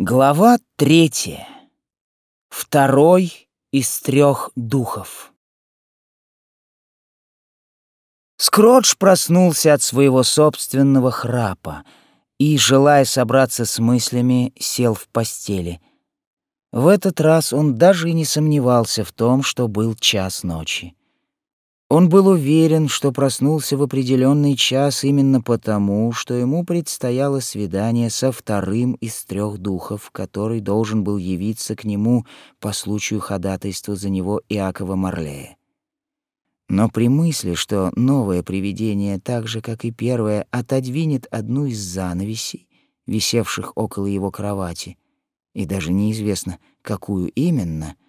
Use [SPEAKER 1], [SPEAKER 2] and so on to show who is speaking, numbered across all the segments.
[SPEAKER 1] Глава третья. Второй из трех духов. Скротч проснулся от своего собственного храпа и, желая собраться с мыслями, сел в постели. В этот раз он даже и не сомневался в том, что был час ночи. Он был уверен, что проснулся в определенный час именно потому, что ему предстояло свидание со вторым из трех духов, который должен был явиться к нему по случаю ходатайства за него Иакова Марлея. Но при мысли, что новое привидение, так же, как и первое, отодвинет одну из занавесей, висевших около его кровати, и даже неизвестно, какую именно —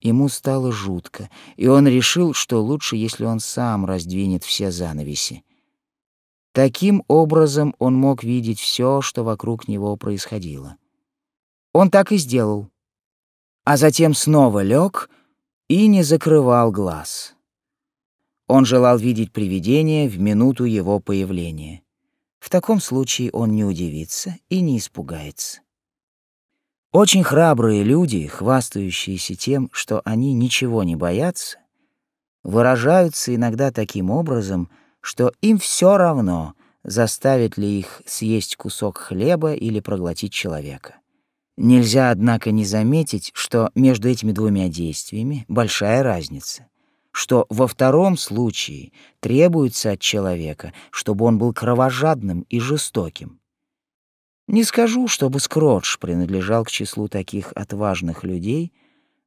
[SPEAKER 1] Ему стало жутко, и он решил, что лучше, если он сам раздвинет все занавеси. Таким образом он мог видеть все, что вокруг него происходило. Он так и сделал. А затем снова лег и не закрывал глаз. Он желал видеть привидение в минуту его появления. В таком случае он не удивится и не испугается. Очень храбрые люди, хвастающиеся тем, что они ничего не боятся, выражаются иногда таким образом, что им все равно, заставит ли их съесть кусок хлеба или проглотить человека. Нельзя, однако, не заметить, что между этими двумя действиями большая разница, что во втором случае требуется от человека, чтобы он был кровожадным и жестоким, не скажу, чтобы Скротч принадлежал к числу таких отважных людей,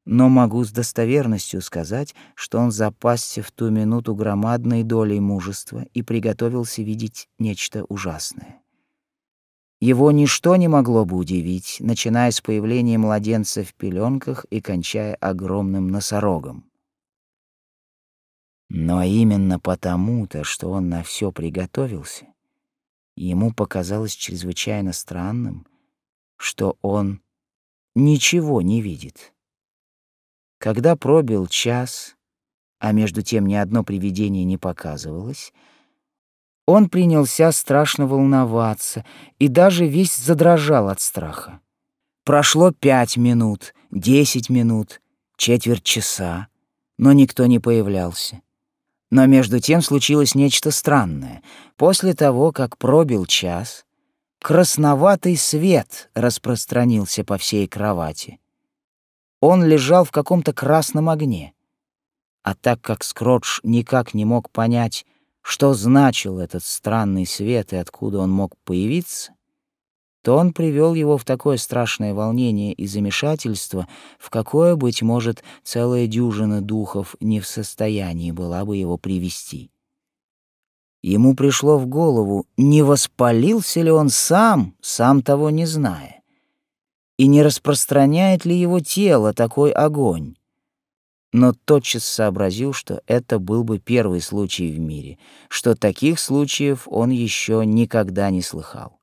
[SPEAKER 1] но могу с достоверностью сказать, что он запасся в ту минуту громадной долей мужества и приготовился видеть нечто ужасное. Его ничто не могло бы удивить, начиная с появления младенца в пеленках и кончая огромным носорогом. Но именно потому-то, что он на все приготовился, Ему показалось чрезвычайно странным, что он ничего не видит. Когда пробил час, а между тем ни одно привидение не показывалось, он принялся страшно волноваться и даже весь задрожал от страха. Прошло пять минут, десять минут, четверть часа, но никто не появлялся. Но между тем случилось нечто странное. После того, как пробил час, красноватый свет распространился по всей кровати. Он лежал в каком-то красном огне. А так как Скротч никак не мог понять, что значил этот странный свет и откуда он мог появиться, то он привел его в такое страшное волнение и замешательство, в какое, быть может, целая дюжина духов не в состоянии была бы его привести. Ему пришло в голову, не воспалился ли он сам, сам того не зная, и не распространяет ли его тело такой огонь. Но тотчас сообразил, что это был бы первый случай в мире, что таких случаев он еще никогда не слыхал.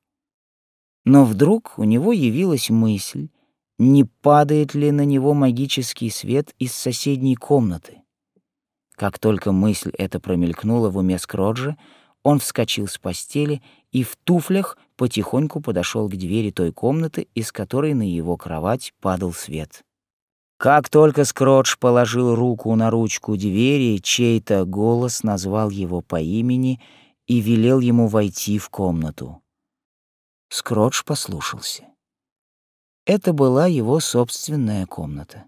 [SPEAKER 1] Но вдруг у него явилась мысль, не падает ли на него магический свет из соседней комнаты. Как только мысль эта промелькнула в уме Скроджа, он вскочил с постели и в туфлях потихоньку подошел к двери той комнаты, из которой на его кровать падал свет. Как только Скротч положил руку на ручку двери, чей-то голос назвал его по имени и велел ему войти в комнату. Скротч послушался. Это была его собственная комната.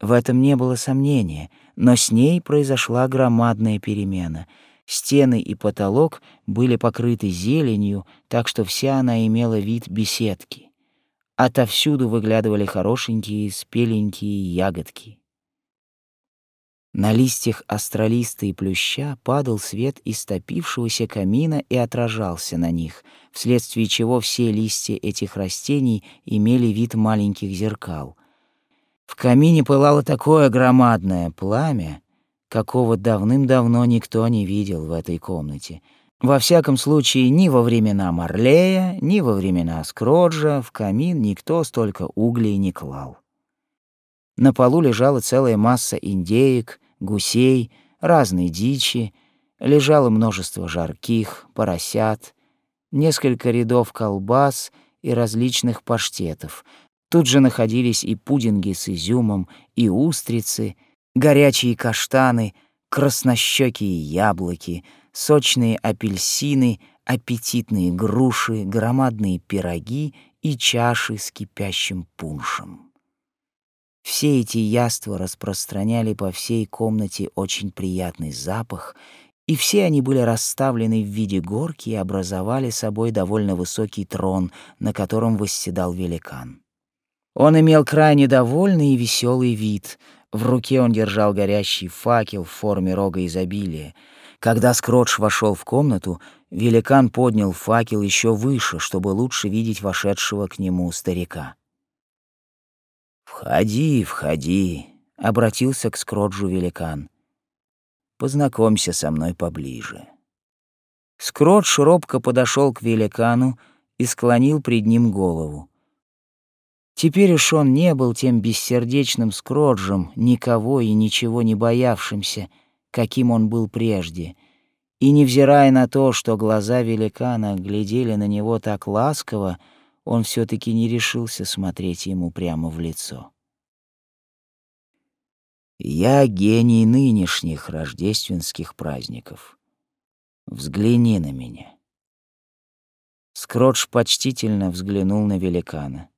[SPEAKER 1] В этом не было сомнения, но с ней произошла громадная перемена. Стены и потолок были покрыты зеленью, так что вся она имела вид беседки. Отовсюду выглядывали хорошенькие спеленькие ягодки. На листьях астролиста и плюща падал свет из топившегося камина и отражался на них, вследствие чего все листья этих растений имели вид маленьких зеркал. В камине пылало такое громадное пламя, какого давным-давно никто не видел в этой комнате. Во всяком случае, ни во времена Марлея, ни во времена Скроджа в камин никто столько углей не клал. На полу лежала целая масса индеек, гусей, разной дичи, лежало множество жарких, поросят, несколько рядов колбас и различных паштетов. Тут же находились и пудинги с изюмом, и устрицы, горячие каштаны, краснощекие яблоки, сочные апельсины, аппетитные груши, громадные пироги и чаши с кипящим пуншем. Все эти яства распространяли по всей комнате очень приятный запах, и все они были расставлены в виде горки и образовали собой довольно высокий трон, на котором восседал великан. Он имел крайне довольный и веселый вид. В руке он держал горящий факел в форме рога изобилия. Когда Скротч вошел в комнату, великан поднял факел еще выше, чтобы лучше видеть вошедшего к нему старика. «Входи, входи», — обратился к Скроджу великан. «Познакомься со мной поближе». Скротч робко подошел к великану и склонил пред ним голову. Теперь уж он не был тем бессердечным Скроджем, никого и ничего не боявшимся, каким он был прежде. И невзирая на то, что глаза великана глядели на него так ласково, он все таки не решился смотреть ему прямо в лицо. «Я гений нынешних рождественских праздников. Взгляни на меня». Скротч почтительно взглянул на великана.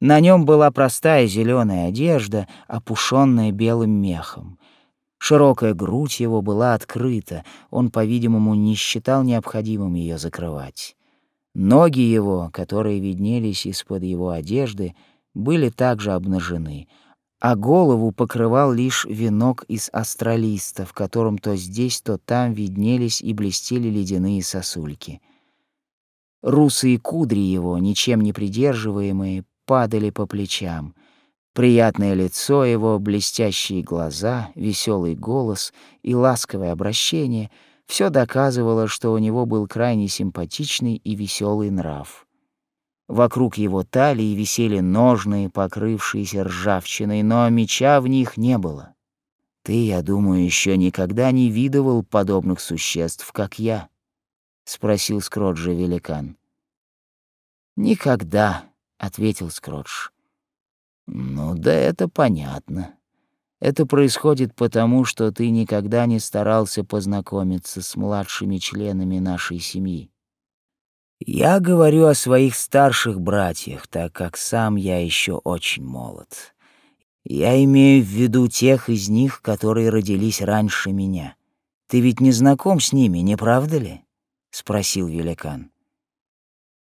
[SPEAKER 1] На нем была простая зеленая одежда, опушенная белым мехом. Широкая грудь его была открыта, он, по-видимому, не считал необходимым ее закрывать. Ноги его, которые виднелись из-под его одежды, были также обнажены, а голову покрывал лишь венок из астролиста, в котором то здесь, то там виднелись и блестели ледяные сосульки. Русые кудри его, ничем не придерживаемые, падали по плечам. Приятное лицо его, блестящие глаза, веселый голос и ласковое обращение — все доказывало, что у него был крайне симпатичный и веселый нрав. Вокруг его талии висели ножные, покрывшиеся ржавчиной, но меча в них не было. Ты, я думаю, еще никогда не видывал подобных существ, как я, спросил Скроджа великан. Никогда, ответил Скродж. Ну да это понятно. Это происходит потому, что ты никогда не старался познакомиться с младшими членами нашей семьи. Я говорю о своих старших братьях, так как сам я еще очень молод. Я имею в виду тех из них, которые родились раньше меня. Ты ведь не знаком с ними, не правда ли? спросил великан.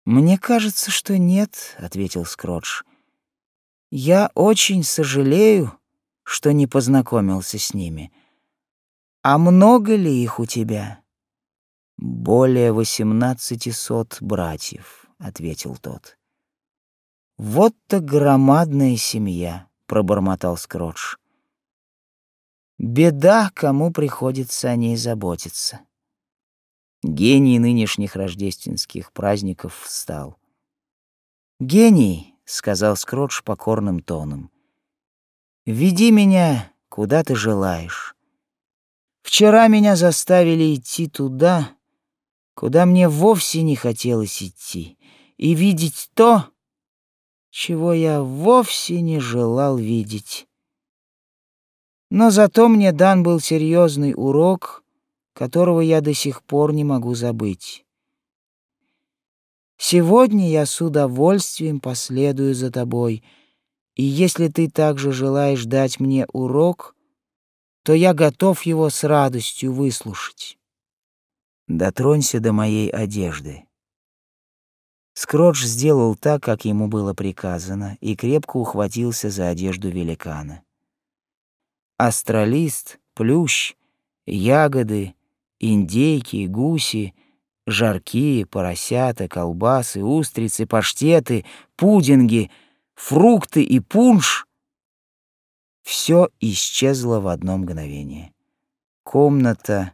[SPEAKER 1] Мне кажется, что нет, ответил Скротч. Я очень сожалею, что не познакомился с ними. А много ли их у тебя? Более восемнадцати сот братьев, ответил тот. Вот то громадная семья, пробормотал Скротч. Беда, кому приходится о ней заботиться. Гений нынешних рождественских праздников встал. «Гений», — сказал Скротч покорным тоном, Веди меня, куда ты желаешь. Вчера меня заставили идти туда, куда мне вовсе не хотелось идти, и видеть то, чего я вовсе не желал видеть. Но зато мне дан был серьезный урок, которого я до сих пор не могу забыть. Сегодня я с удовольствием последую за тобой — и если ты также желаешь дать мне урок, то я готов его с радостью выслушать. Дотронься до моей одежды. Скротч сделал так, как ему было приказано, и крепко ухватился за одежду великана. Астролист, плющ, ягоды, индейки, гуси, жаркие, поросята, колбасы, устрицы, паштеты, пудинги — фрукты и пунш — все исчезло в одно мгновение. Комната,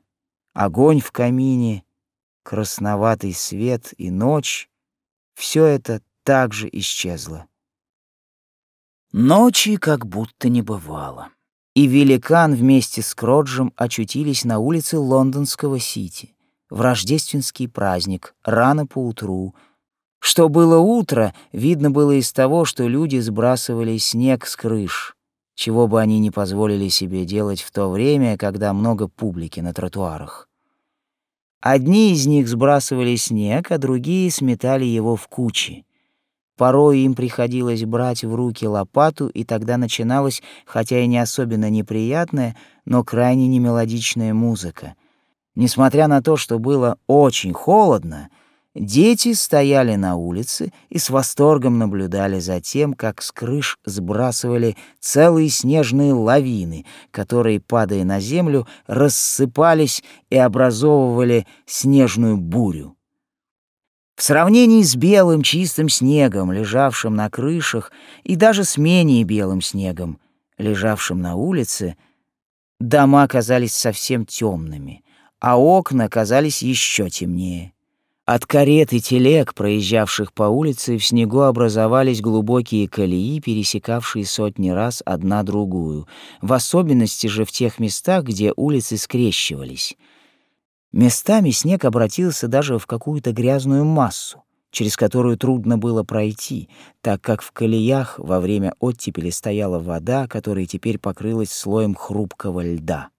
[SPEAKER 1] огонь в камине, красноватый свет и ночь — все это также исчезло. Ночи как будто не бывало. И великан вместе с Кроджем очутились на улице лондонского Сити в рождественский праздник, рано поутру, Что было утро, видно было из того, что люди сбрасывали снег с крыш, чего бы они не позволили себе делать в то время, когда много публики на тротуарах. Одни из них сбрасывали снег, а другие сметали его в кучи. Порой им приходилось брать в руки лопату, и тогда начиналась, хотя и не особенно неприятная, но крайне немелодичная музыка. Несмотря на то, что было очень холодно, Дети стояли на улице и с восторгом наблюдали за тем, как с крыш сбрасывали целые снежные лавины, которые, падая на землю, рассыпались и образовывали снежную бурю. В сравнении с белым чистым снегом, лежавшим на крышах, и даже с менее белым снегом, лежавшим на улице, дома казались совсем темными, а окна казались еще темнее. От карет и телег, проезжавших по улице, в снегу образовались глубокие колеи, пересекавшие сотни раз одна другую, в особенности же в тех местах, где улицы скрещивались. Местами снег обратился даже в какую-то грязную массу, через которую трудно было пройти, так как в колеях во время оттепели стояла вода, которая теперь покрылась слоем хрупкого льда.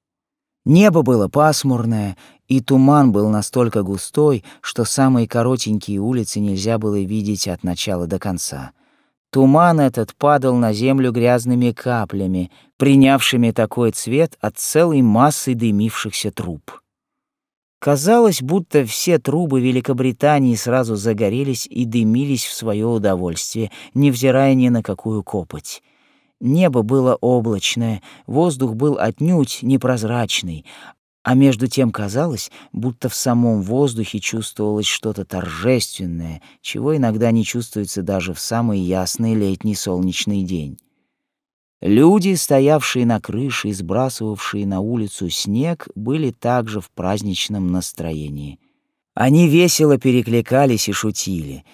[SPEAKER 1] Небо было пасмурное, и туман был настолько густой, что самые коротенькие улицы нельзя было видеть от начала до конца. Туман этот падал на землю грязными каплями, принявшими такой цвет от целой массы дымившихся труб. Казалось, будто все трубы Великобритании сразу загорелись и дымились в свое удовольствие, невзирая ни на какую копоть. Небо было облачное, воздух был отнюдь непрозрачный, а между тем казалось, будто в самом воздухе чувствовалось что-то торжественное, чего иногда не чувствуется даже в самый ясный летний солнечный день. Люди, стоявшие на крыше и сбрасывавшие на улицу снег, были также в праздничном настроении. Они весело перекликались и шутили.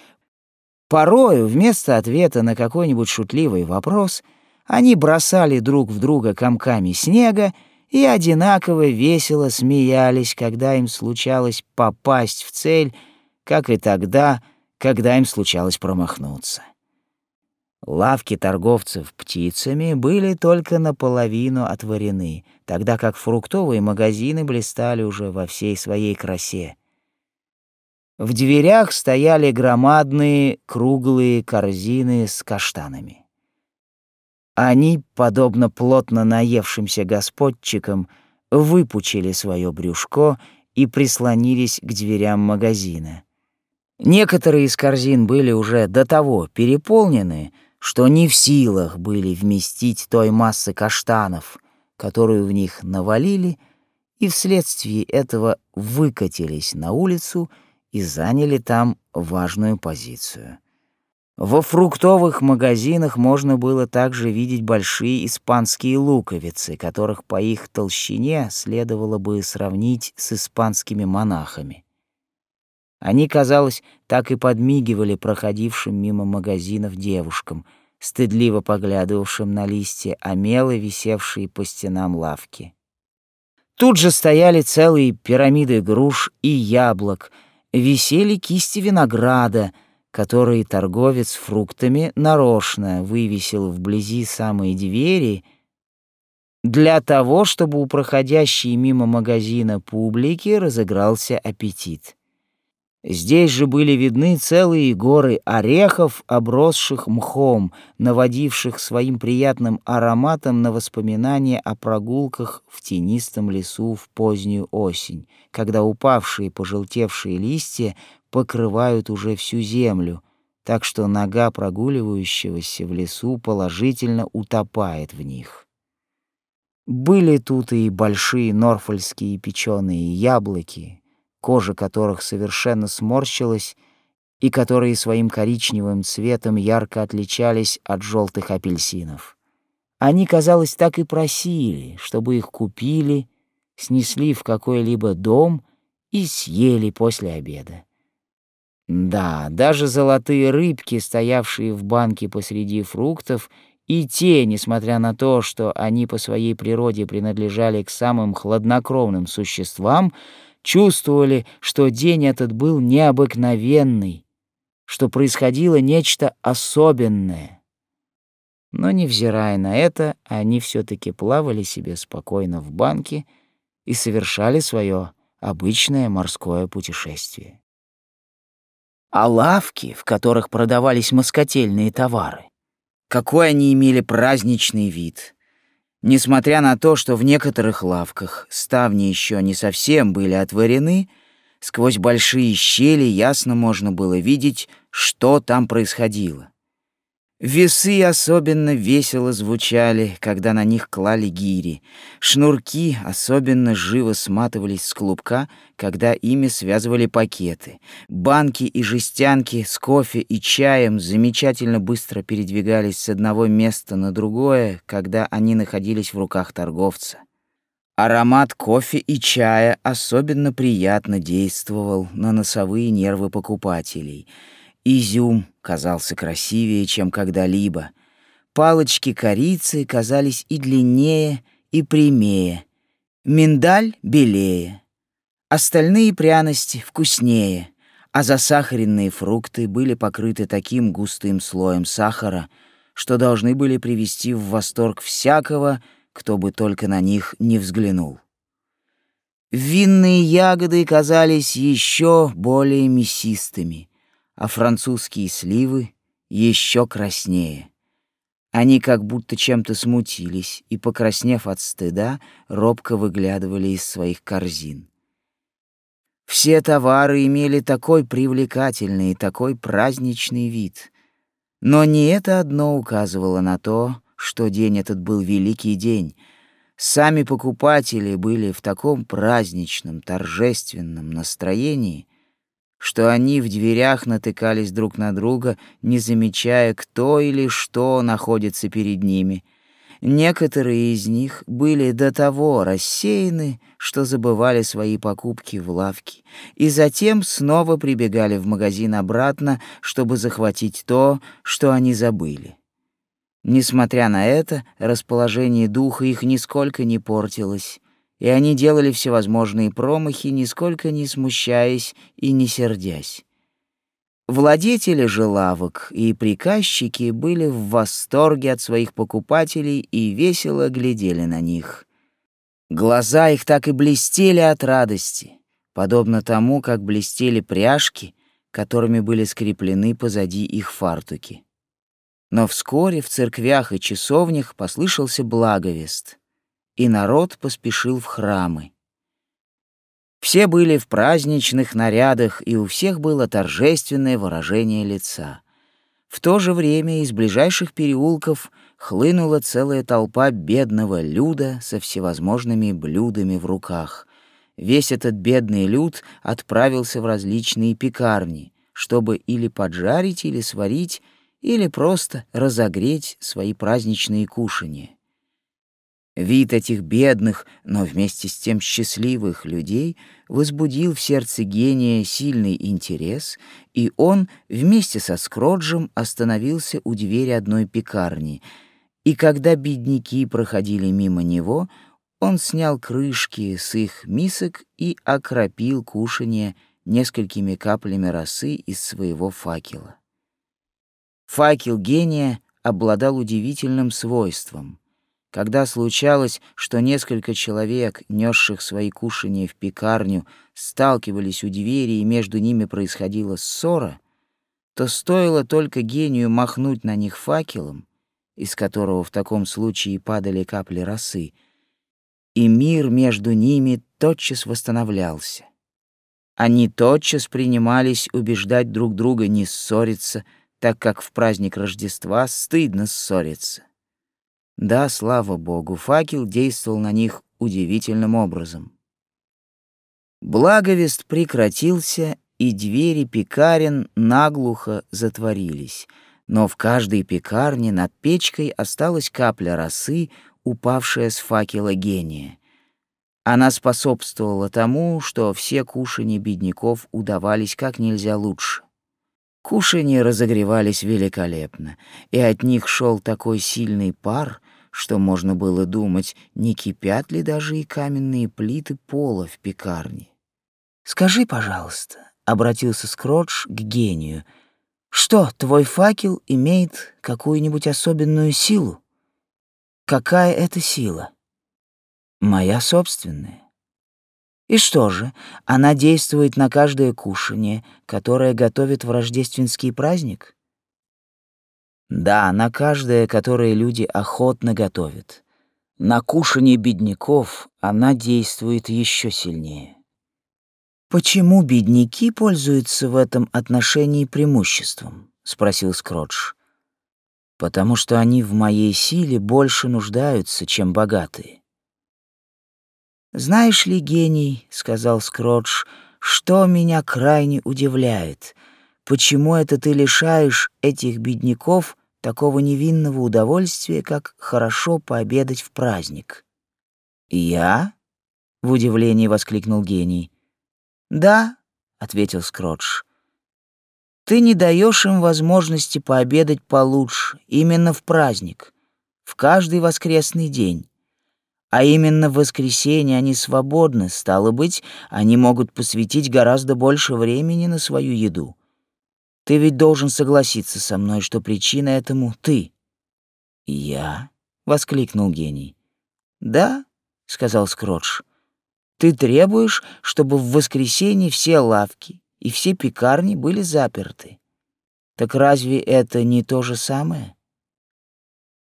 [SPEAKER 1] Порою вместо ответа на какой-нибудь шутливый вопрос — они бросали друг в друга комками снега и одинаково весело смеялись, когда им случалось попасть в цель, как и тогда, когда им случалось промахнуться. Лавки торговцев птицами были только наполовину отворены, тогда как фруктовые магазины блистали уже во всей своей красе. В дверях стояли громадные круглые корзины с каштанами. Они, подобно плотно наевшимся господчикам, выпучили свое брюшко и прислонились к дверям магазина. Некоторые из корзин были уже до того переполнены, что не в силах были вместить той массы каштанов, которую в них навалили, и вследствие этого выкатились на улицу и заняли там важную позицию. Во фруктовых магазинах можно было также видеть большие испанские луковицы, которых по их толщине следовало бы сравнить с испанскими монахами. Они, казалось, так и подмигивали проходившим мимо магазинов девушкам, стыдливо поглядывавшим на листья омелы, висевшие по стенам лавки. Тут же стояли целые пирамиды груш и яблок, висели кисти винограда — который торговец фруктами нарочно вывесил вблизи самой двери для того, чтобы у проходящей мимо магазина публики разыгрался аппетит. Здесь же были видны целые горы орехов, обросших мхом, наводивших своим приятным ароматом на воспоминания о прогулках в тенистом лесу в позднюю осень, когда упавшие пожелтевшие листья покрывают уже всю землю, так что нога прогуливающегося в лесу положительно утопает в них. Были тут и большие норфольские печеные яблоки, кожа которых совершенно сморщилась и которые своим коричневым цветом ярко отличались от желтых апельсинов. Они, казалось, так и просили, чтобы их купили, снесли в какой-либо дом и съели после обеда. Да, даже золотые рыбки, стоявшие в банке посреди фруктов, и те, несмотря на то, что они по своей природе принадлежали к самым хладнокровным существам, чувствовали, что день этот был необыкновенный, что происходило нечто особенное. Но, невзирая на это, они все таки плавали себе спокойно в банке и совершали свое обычное морское путешествие. А лавки, в которых продавались москотельные товары, какой они имели праздничный вид. Несмотря на то, что в некоторых лавках ставни еще не совсем были отворены, сквозь большие щели ясно можно было видеть, что там происходило. Весы особенно весело звучали, когда на них клали гири. Шнурки особенно живо сматывались с клубка, когда ими связывали пакеты. Банки и жестянки с кофе и чаем замечательно быстро передвигались с одного места на другое, когда они находились в руках торговца. Аромат кофе и чая особенно приятно действовал на носовые нервы покупателей — Изюм казался красивее, чем когда-либо. Палочки корицы казались и длиннее, и прямее. Миндаль — белее. Остальные пряности вкуснее, а засахаренные фрукты были покрыты таким густым слоем сахара, что должны были привести в восторг всякого, кто бы только на них не взглянул. Винные ягоды казались еще более мясистыми — а французские сливы еще краснее. Они как будто чем-то смутились и, покраснев от стыда, робко выглядывали из своих корзин. Все товары имели такой привлекательный и такой праздничный вид. Но не это одно указывало на то, что день этот был великий день. Сами покупатели были в таком праздничном, торжественном настроении — что они в дверях натыкались друг на друга, не замечая, кто или что находится перед ними. Некоторые из них были до того рассеяны, что забывали свои покупки в лавке, и затем снова прибегали в магазин обратно, чтобы захватить то, что они забыли. Несмотря на это, расположение духа их нисколько не портилось, и они делали всевозможные промахи, нисколько не смущаясь и не сердясь. Владетели же лавок и приказчики были в восторге от своих покупателей и весело глядели на них. Глаза их так и блестели от радости, подобно тому, как блестели пряжки, которыми были скреплены позади их фартуки. Но вскоре в церквях и часовнях послышался благовест — и народ поспешил в храмы. Все были в праздничных нарядах, и у всех было торжественное выражение лица. В то же время из ближайших переулков хлынула целая толпа бедного люда со всевозможными блюдами в руках. Весь этот бедный люд отправился в различные пекарни, чтобы или поджарить, или сварить, или просто разогреть свои праздничные кушания. Вид этих бедных, но вместе с тем счастливых людей возбудил в сердце гения сильный интерес, и он вместе со Скроджем остановился у двери одной пекарни. И когда бедняки проходили мимо него, он снял крышки с их мисок и окропил кушанье несколькими каплями росы из своего факела. Факел гения обладал удивительным свойством — когда случалось, что несколько человек, несших свои кушания в пекарню, сталкивались у двери и между ними происходила ссора, то стоило только гению махнуть на них факелом, из которого в таком случае падали капли росы, и мир между ними тотчас восстановлялся. Они тотчас принимались убеждать друг друга не ссориться, так как в праздник Рождества стыдно ссориться. Да, слава богу, факел действовал на них удивительным образом. Благовест прекратился, и двери пекарен наглухо затворились, но в каждой пекарне над печкой осталась капля росы, упавшая с факела гения. Она способствовала тому, что все кушанья бедняков удавались как нельзя лучше. Кушанья разогревались великолепно, и от них шел такой сильный пар, что можно было думать, не кипят ли даже и каменные плиты пола в пекарне. «Скажи, пожалуйста», — обратился Скротч к гению, Что, твой факел имеет какую-нибудь особенную силу? Какая это сила? Моя собственная. И что же, она действует на каждое кушанье, которое готовит в рождественский праздник? Да, на каждое, которое люди охотно готовят. На кушанье бедняков она действует еще сильнее. «Почему бедняки пользуются в этом отношении преимуществом?» — спросил Скротч. «Потому что они в моей силе больше нуждаются, чем богатые. «Знаешь ли, гений, — сказал Скротч, — что меня крайне удивляет? Почему это ты лишаешь этих бедняков такого невинного удовольствия, как хорошо пообедать в праздник?» «Я?» — в удивлении воскликнул гений. «Да», — ответил Скротч. «Ты не даешь им возможности пообедать получше, именно в праздник, в каждый воскресный день. А именно в воскресенье они свободны, стало быть, они могут посвятить гораздо больше времени на свою еду. Ты ведь должен согласиться со мной, что причина этому — ты. «Я?» — воскликнул гений. «Да», — сказал Скротч. «Ты требуешь, чтобы в воскресенье все лавки и все пекарни были заперты. Так разве это не то же самое?»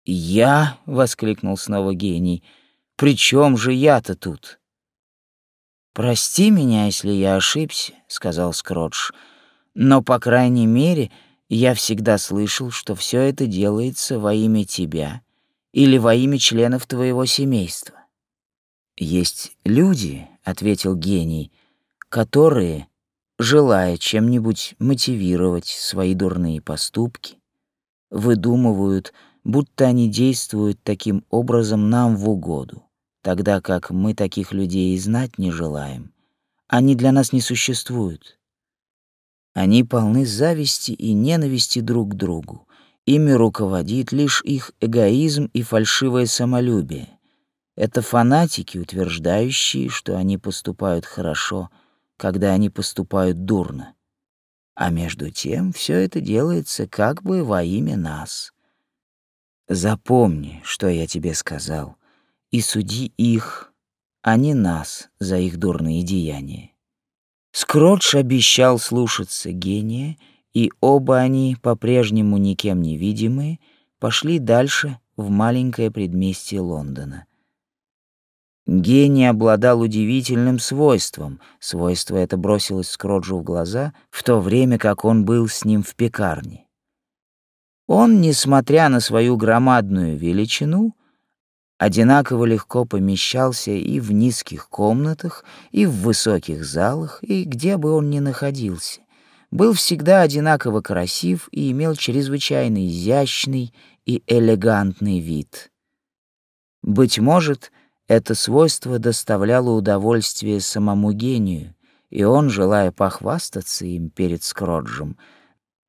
[SPEAKER 1] «Я?» — воскликнул снова гений — при чем же я-то тут? Прости меня, если я ошибся, сказал Скротч. Но по крайней мере, я всегда слышал, что все это делается во имя тебя или во имя членов твоего семейства. Есть люди, ответил гений, которые, желая чем-нибудь мотивировать свои дурные поступки, выдумывают, будто они действуют таким образом нам в угоду тогда как мы таких людей и знать не желаем. Они для нас не существуют. Они полны зависти и ненависти друг к другу. Ими руководит лишь их эгоизм и фальшивое самолюбие. Это фанатики, утверждающие, что они поступают хорошо, когда они поступают дурно. А между тем все это делается как бы во имя нас. Запомни, что я тебе сказал — и суди их, а не нас за их дурные деяния. Скротч обещал слушаться гения, и оба они, по-прежнему никем не видимые, пошли дальше в маленькое предместье Лондона. Гений обладал удивительным свойством. Свойство это бросилось Скроджу в глаза, в то время как он был с ним в пекарне. Он, несмотря на свою громадную величину, одинаково легко помещался и в низких комнатах, и в высоких залах, и где бы он ни находился. Был всегда одинаково красив и имел чрезвычайно изящный и элегантный вид. Быть может, это свойство доставляло удовольствие самому гению, и он, желая похвастаться им перед Скроджем,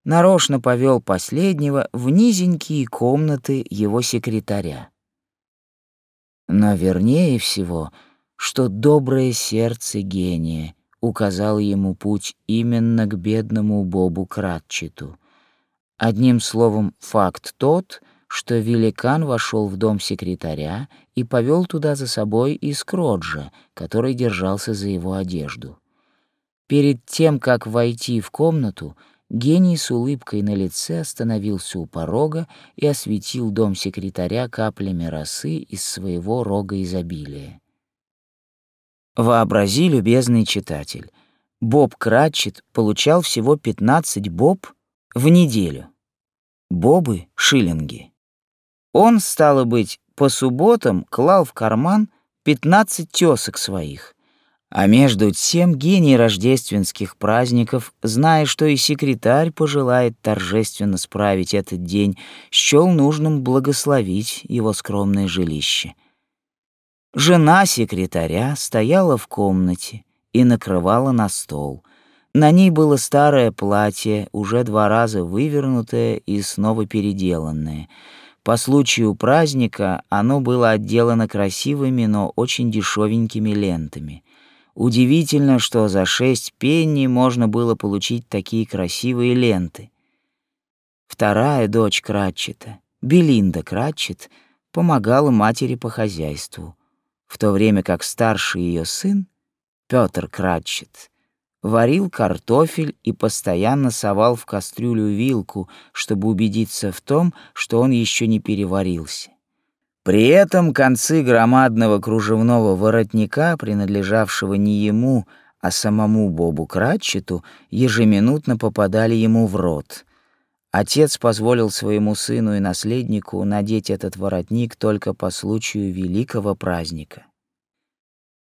[SPEAKER 1] нарочно повел последнего в низенькие комнаты его секретаря. Но вернее всего, что доброе сердце гения указало ему путь именно к бедному Бобу Кратчету. Одним словом, факт тот, что великан вошел в дом секретаря и повел туда за собой и Скроджа, который держался за его одежду. Перед тем, как войти в комнату, Гений с улыбкой на лице остановился у порога и осветил дом секретаря каплями росы из своего рога изобилия. Вообрази, любезный читатель, Боб Кратчет получал всего 15 боб в неделю. Бобы — шиллинги. Он, стало быть, по субботам клал в карман 15 тёсок своих, а между тем гений рождественских праздников, зная, что и секретарь пожелает торжественно справить этот день, счел нужным благословить его скромное жилище. Жена секретаря стояла в комнате и накрывала на стол. На ней было старое платье, уже два раза вывернутое и снова переделанное. По случаю праздника оно было отделано красивыми, но очень дешевенькими лентами — Удивительно, что за шесть пенни можно было получить такие красивые ленты. Вторая дочь Кратчета, Белинда Кратчет, помогала матери по хозяйству, в то время как старший ее сын, Петр Кратчет, варил картофель и постоянно совал в кастрюлю вилку, чтобы убедиться в том, что он еще не переварился. При этом концы громадного кружевного воротника, принадлежавшего не ему, а самому Бобу Кратчету, ежеминутно попадали ему в рот. Отец позволил своему сыну и наследнику надеть этот воротник только по случаю великого праздника.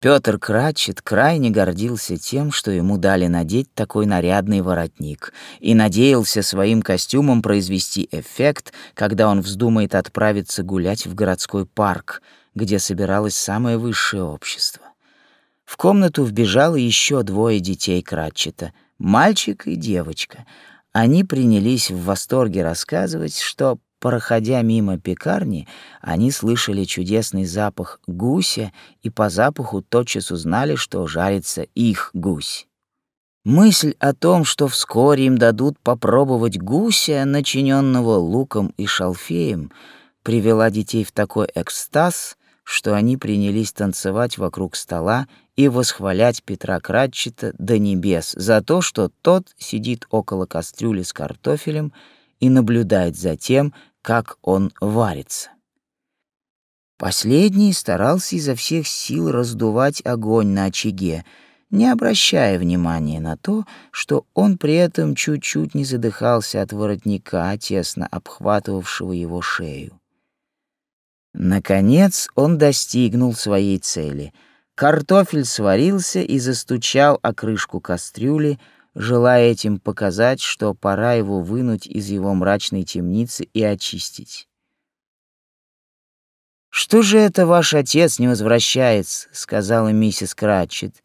[SPEAKER 1] Петр Кратчет крайне гордился тем, что ему дали надеть такой нарядный воротник, и надеялся своим костюмом произвести эффект, когда он вздумает отправиться гулять в городской парк, где собиралось самое высшее общество. В комнату вбежало еще двое детей Кратчета — мальчик и девочка. Они принялись в восторге рассказывать, что Проходя мимо пекарни, они слышали чудесный запах гуся и по запаху тотчас узнали, что жарится их гусь. Мысль о том, что вскоре им дадут попробовать гуся, начиненного луком и шалфеем, привела детей в такой экстаз, что они принялись танцевать вокруг стола и восхвалять Петра Кратчета до небес за то, что тот сидит около кастрюли с картофелем и наблюдает за тем, как он варится. Последний старался изо всех сил раздувать огонь на очаге, не обращая внимания на то, что он при этом чуть-чуть не задыхался от воротника, тесно обхватывавшего его шею. Наконец он достигнул своей цели. Картофель сварился и застучал о крышку кастрюли, желая этим показать, что пора его вынуть из его мрачной темницы и очистить. «Что же это ваш отец не возвращается?» — сказала миссис Кратчет.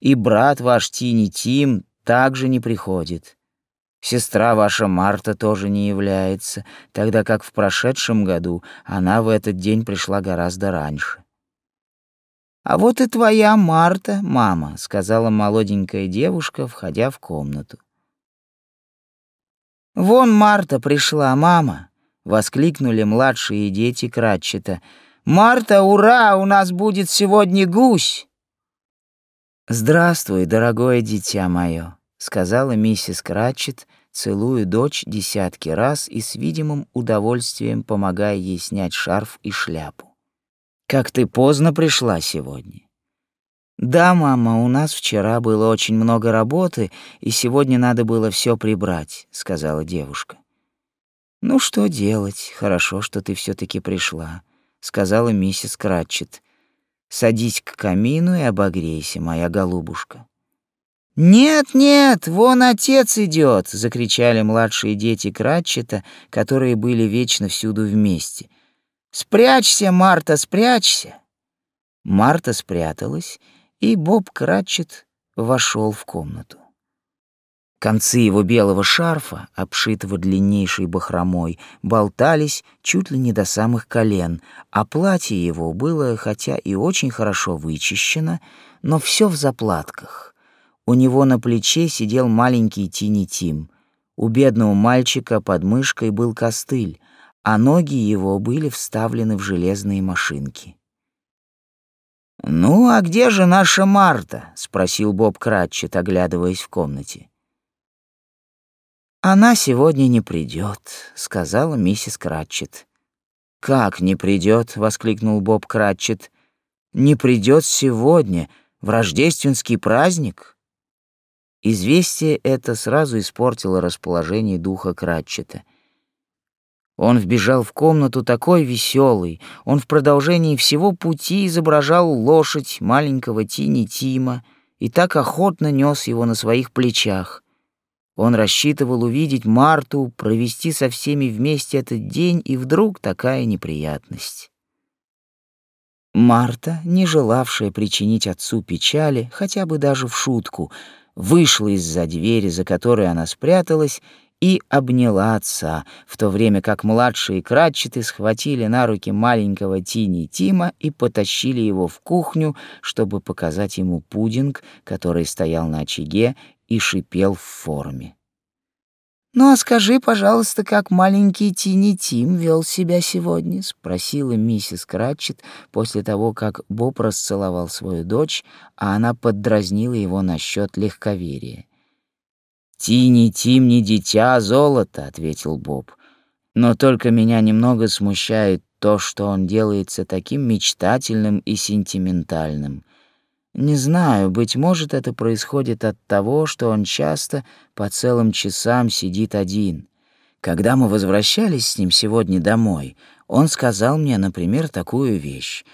[SPEAKER 1] «И брат ваш Тини Тим также не приходит. Сестра ваша Марта тоже не является, тогда как в прошедшем году она в этот день пришла гораздо раньше. «А вот и твоя Марта, мама», — сказала молоденькая девушка, входя в комнату. «Вон Марта пришла, мама!» — воскликнули младшие дети Кратчета. «Марта, ура! У нас будет сегодня гусь!» «Здравствуй, дорогое дитя мое», — сказала миссис Кратчет, целуя дочь десятки раз и с видимым удовольствием помогая ей снять шарф и шляпу. Как ты поздно пришла сегодня. Да, мама, у нас вчера было очень много работы, и сегодня надо было все прибрать, сказала девушка. Ну что делать? Хорошо, что ты все таки пришла, сказала миссис Кратчет. Садись к камину и обогрейся, моя голубушка. «Нет, нет, вон отец идет!» — закричали младшие дети Кратчета, которые были вечно всюду вместе — «Спрячься, Марта, спрячься!» Марта спряталась, и Боб Кратчет вошел в комнату. Концы его белого шарфа, обшитого длиннейшей бахромой, болтались чуть ли не до самых колен, а платье его было, хотя и очень хорошо вычищено, но все в заплатках. У него на плече сидел маленький Тини Тим. У бедного мальчика под мышкой был костыль, а ноги его были вставлены в железные машинки. «Ну, а где же наша Марта?» — спросил Боб Кратчет, оглядываясь в комнате. «Она сегодня не придет», — сказала миссис Кратчет. «Как не придет?» — воскликнул Боб Кратчет. «Не придет сегодня, в рождественский праздник?» Известие это сразу испортило расположение духа Кратчета. Он вбежал в комнату такой веселый. Он в продолжении всего пути изображал лошадь маленького Тини Тима и так охотно нес его на своих плечах. Он рассчитывал увидеть Марту, провести со всеми вместе этот день, и вдруг такая неприятность. Марта, не желавшая причинить отцу печали, хотя бы даже в шутку, вышла из-за двери, за которой она спряталась, и обняла отца, в то время как младшие кратчеты схватили на руки маленького Тини Тима и потащили его в кухню, чтобы показать ему пудинг, который стоял на очаге и шипел в форме. «Ну а скажи, пожалуйста, как маленький Тини Тим вел себя сегодня?» — спросила миссис Кратчет после того, как Боб расцеловал свою дочь, а она поддразнила его насчет легковерия. «Тини Тим не дитя, а золото», — ответил Боб. «Но только меня немного смущает то, что он делается таким мечтательным и сентиментальным. Не знаю, быть может, это происходит от того, что он часто по целым часам сидит один. Когда мы возвращались с ним сегодня домой, он сказал мне, например, такую вещь.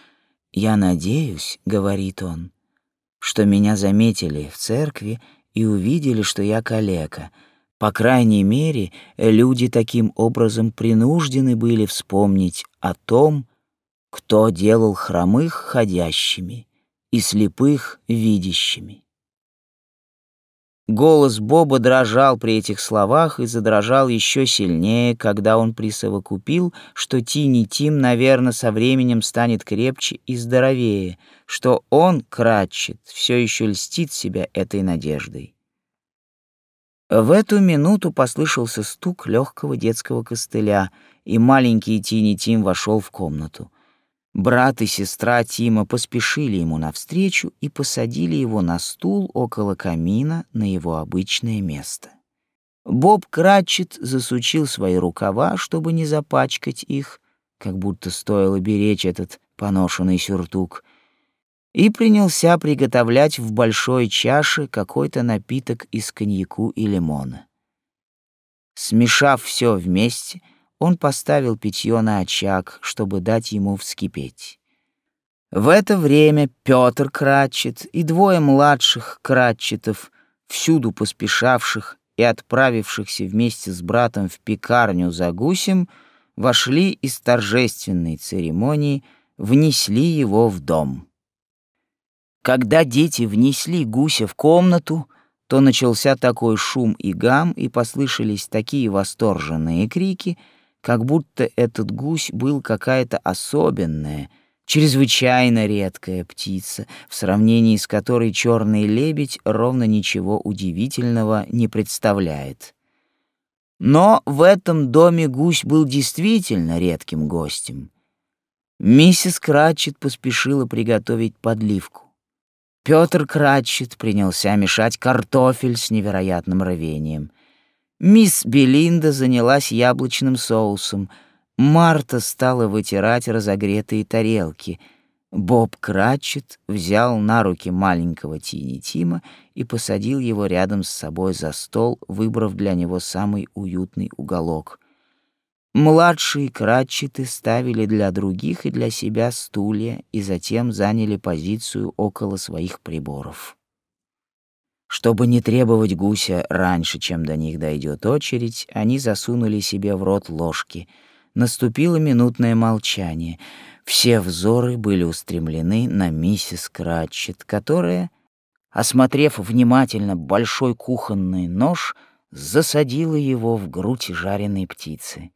[SPEAKER 1] «Я надеюсь», — говорит он, — «что меня заметили в церкви и увидели, что я калека. По крайней мере, люди таким образом принуждены были вспомнить о том, кто делал хромых ходящими и слепых видящими. Голос Боба дрожал при этих словах и задрожал еще сильнее, когда он присовокупил, что Тини Тим, наверное, со временем станет крепче и здоровее, что он, Кратчет, все еще льстит себя этой надеждой. В эту минуту послышался стук легкого детского костыля, и маленький Тини Тим вошел в комнату. Брат и сестра Тима поспешили ему навстречу и посадили его на стул около камина на его обычное место. Боб Кратчет засучил свои рукава, чтобы не запачкать их, как будто стоило беречь этот поношенный сюртук, и принялся приготовлять в большой чаше какой-то напиток из коньяку и лимона. Смешав все вместе — он поставил питье на очаг, чтобы дать ему вскипеть. В это время Петр Кратчет и двое младших Кратчетов, всюду поспешавших и отправившихся вместе с братом в пекарню за гусем, вошли из торжественной церемонии, внесли его в дом. Когда дети внесли гуся в комнату, то начался такой шум и гам, и послышались такие восторженные крики — как будто этот гусь был какая-то особенная, чрезвычайно редкая птица, в сравнении с которой черный лебедь ровно ничего удивительного не представляет. Но в этом доме гусь был действительно редким гостем. Миссис Кратчет поспешила приготовить подливку. Пётр Кратчет принялся мешать картофель с невероятным рвением. Мисс Белинда занялась яблочным соусом. Марта стала вытирать разогретые тарелки. Боб Кратчет взял на руки маленького Тини Тима и посадил его рядом с собой за стол, выбрав для него самый уютный уголок. Младшие Кратчеты ставили для других и для себя стулья и затем заняли позицию около своих приборов. Чтобы не требовать гуся раньше, чем до них дойдет очередь, они засунули себе в рот ложки. Наступило минутное молчание. Все взоры были устремлены на миссис Кратчет, которая, осмотрев внимательно большой кухонный нож, засадила его в грудь жареной птицы.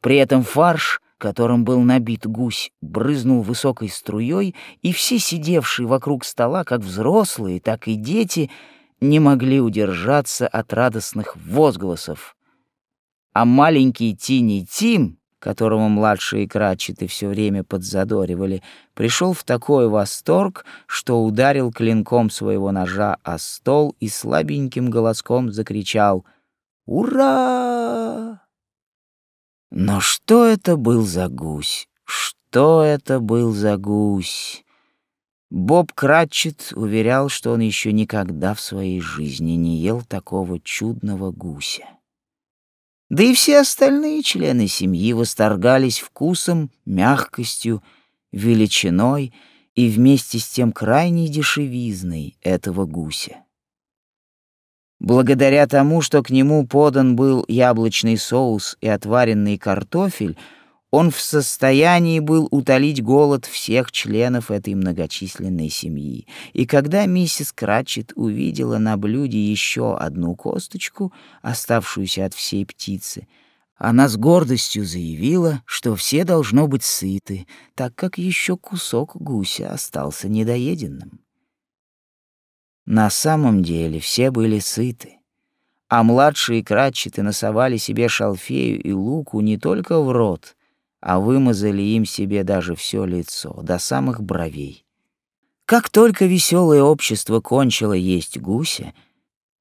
[SPEAKER 1] При этом фарш, которым был набит гусь, брызнул высокой струей, и все сидевшие вокруг стола, как взрослые, так и дети — не могли удержаться от радостных возгласов. А маленький Тини Тим, которого младшие кратчеты все время подзадоривали, пришел в такой восторг, что ударил клинком своего ножа о стол и слабеньким голоском закричал «Ура!». Но что это был за гусь? Что это был за гусь? Боб Кратчет уверял, что он еще никогда в своей жизни не ел такого чудного гуся. Да и все остальные члены семьи восторгались вкусом, мягкостью, величиной и вместе с тем крайней дешевизной этого гуся. Благодаря тому, что к нему подан был яблочный соус и отваренный картофель, он в состоянии был утолить голод всех членов этой многочисленной семьи. И когда миссис Кратчет увидела на блюде еще одну косточку, оставшуюся от всей птицы, она с гордостью заявила, что все должно быть сыты, так как еще кусок гуся остался недоеденным. На самом деле все были сыты, а младшие кратчеты носовали себе шалфею и луку не только в рот, а вымазали им себе даже все лицо, до самых бровей. Как только веселое общество кончило есть гуся,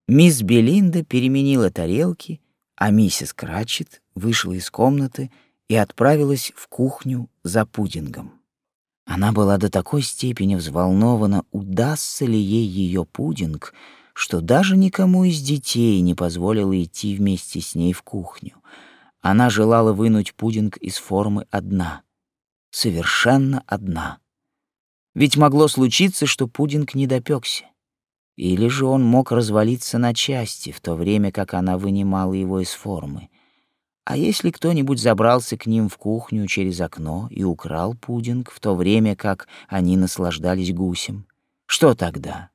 [SPEAKER 1] мисс Белинда переменила тарелки, а миссис Кратчет вышла из комнаты и отправилась в кухню за пудингом. Она была до такой степени взволнована, удастся ли ей ее пудинг, что даже никому из детей не позволила идти вместе с ней в кухню. Она желала вынуть пудинг из формы одна, совершенно одна. Ведь могло случиться, что пудинг не допекся. Или же он мог развалиться на части, в то время как она вынимала его из формы. А если кто-нибудь забрался к ним в кухню через окно и украл пудинг, в то время как они наслаждались гусем, что тогда?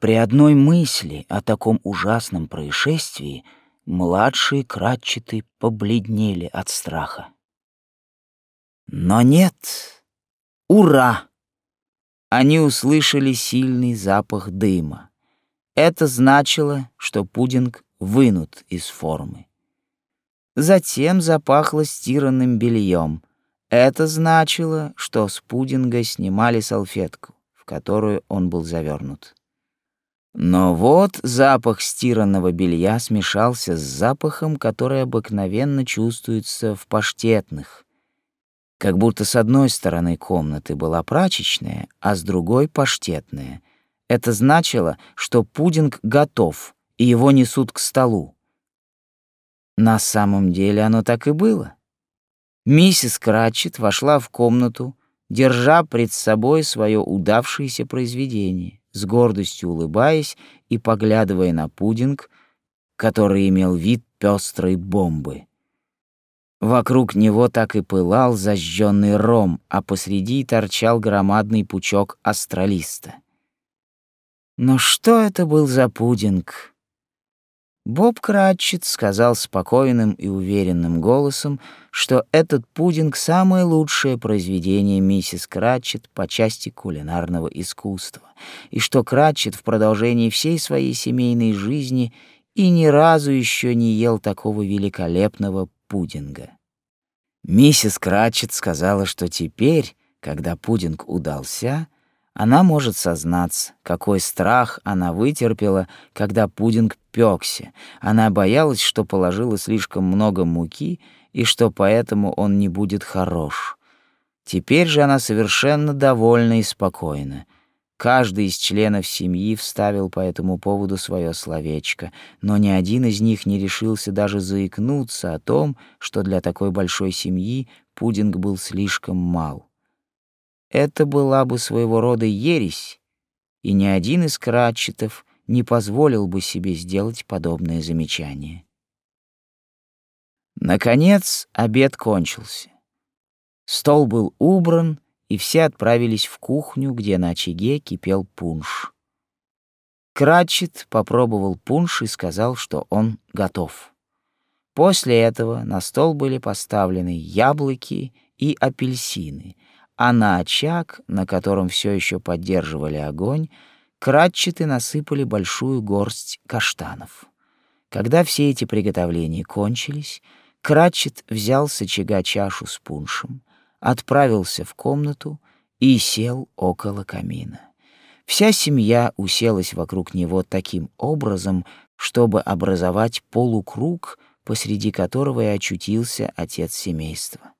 [SPEAKER 1] При одной мысли о таком ужасном происшествии младшие кратчеты побледнели от страха. Но нет, ура! Они услышали сильный запах дыма. Это значило, что пудинг вынут из формы. Затем запахло стиранным бельем. Это значило, что с пудинга снимали салфетку, в которую он был завернут. Но вот запах стиранного белья смешался с запахом, который обыкновенно чувствуется в паштетных. Как будто с одной стороны комнаты была прачечная, а с другой — паштетная. Это значило, что пудинг готов, и его несут к столу. На самом деле оно так и было. Миссис Кратчет вошла в комнату, держа пред собой свое удавшееся произведение, с гордостью улыбаясь и поглядывая на пудинг, который имел вид пестрой бомбы. Вокруг него так и пылал зажженный ром, а посреди торчал громадный пучок астралиста. Но что это был за пудинг? Боб Кратчет сказал спокойным и уверенным голосом, что этот пудинг — самое лучшее произведение миссис Кратчет по части кулинарного искусства, и что Кратчет в продолжении всей своей семейной жизни и ни разу еще не ел такого великолепного пудинга. Миссис Кратчет сказала, что теперь, когда пудинг удался, она может сознаться, какой страх она вытерпела, когда пудинг пёкся. Она боялась, что положила слишком много муки и что поэтому он не будет хорош. Теперь же она совершенно довольна и спокойна. Каждый из членов семьи вставил по этому поводу свое словечко, но ни один из них не решился даже заикнуться о том, что для такой большой семьи пудинг был слишком мал. Это была бы своего рода ересь, и ни один из кратчетов не позволил бы себе сделать подобное замечание. Наконец обед кончился. Стол был убран, и все отправились в кухню, где на очаге кипел пунш. Кратчет попробовал пунш и сказал, что он готов. После этого на стол были поставлены яблоки и апельсины, а на очаг, на котором все еще поддерживали огонь, кратчеты насыпали большую горсть каштанов. Когда все эти приготовления кончились, Кратчет взял с очага чашу с пуншем, отправился в комнату и сел около камина. Вся семья уселась вокруг него таким образом, чтобы образовать полукруг, посреди которого и очутился отец семейства.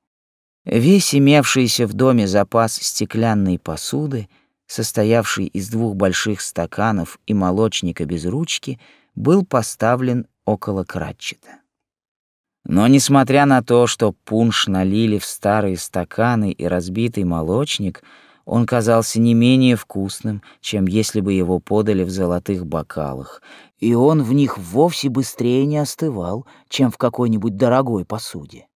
[SPEAKER 1] Весь имевшийся в доме запас стеклянной посуды, состоявший из двух больших стаканов и молочника без ручки, был поставлен около кратчета. Но несмотря на то, что пунш налили в старые стаканы и разбитый молочник, он казался не менее вкусным, чем если бы его подали в золотых бокалах, и он в них вовсе быстрее не остывал, чем в какой-нибудь дорогой посуде.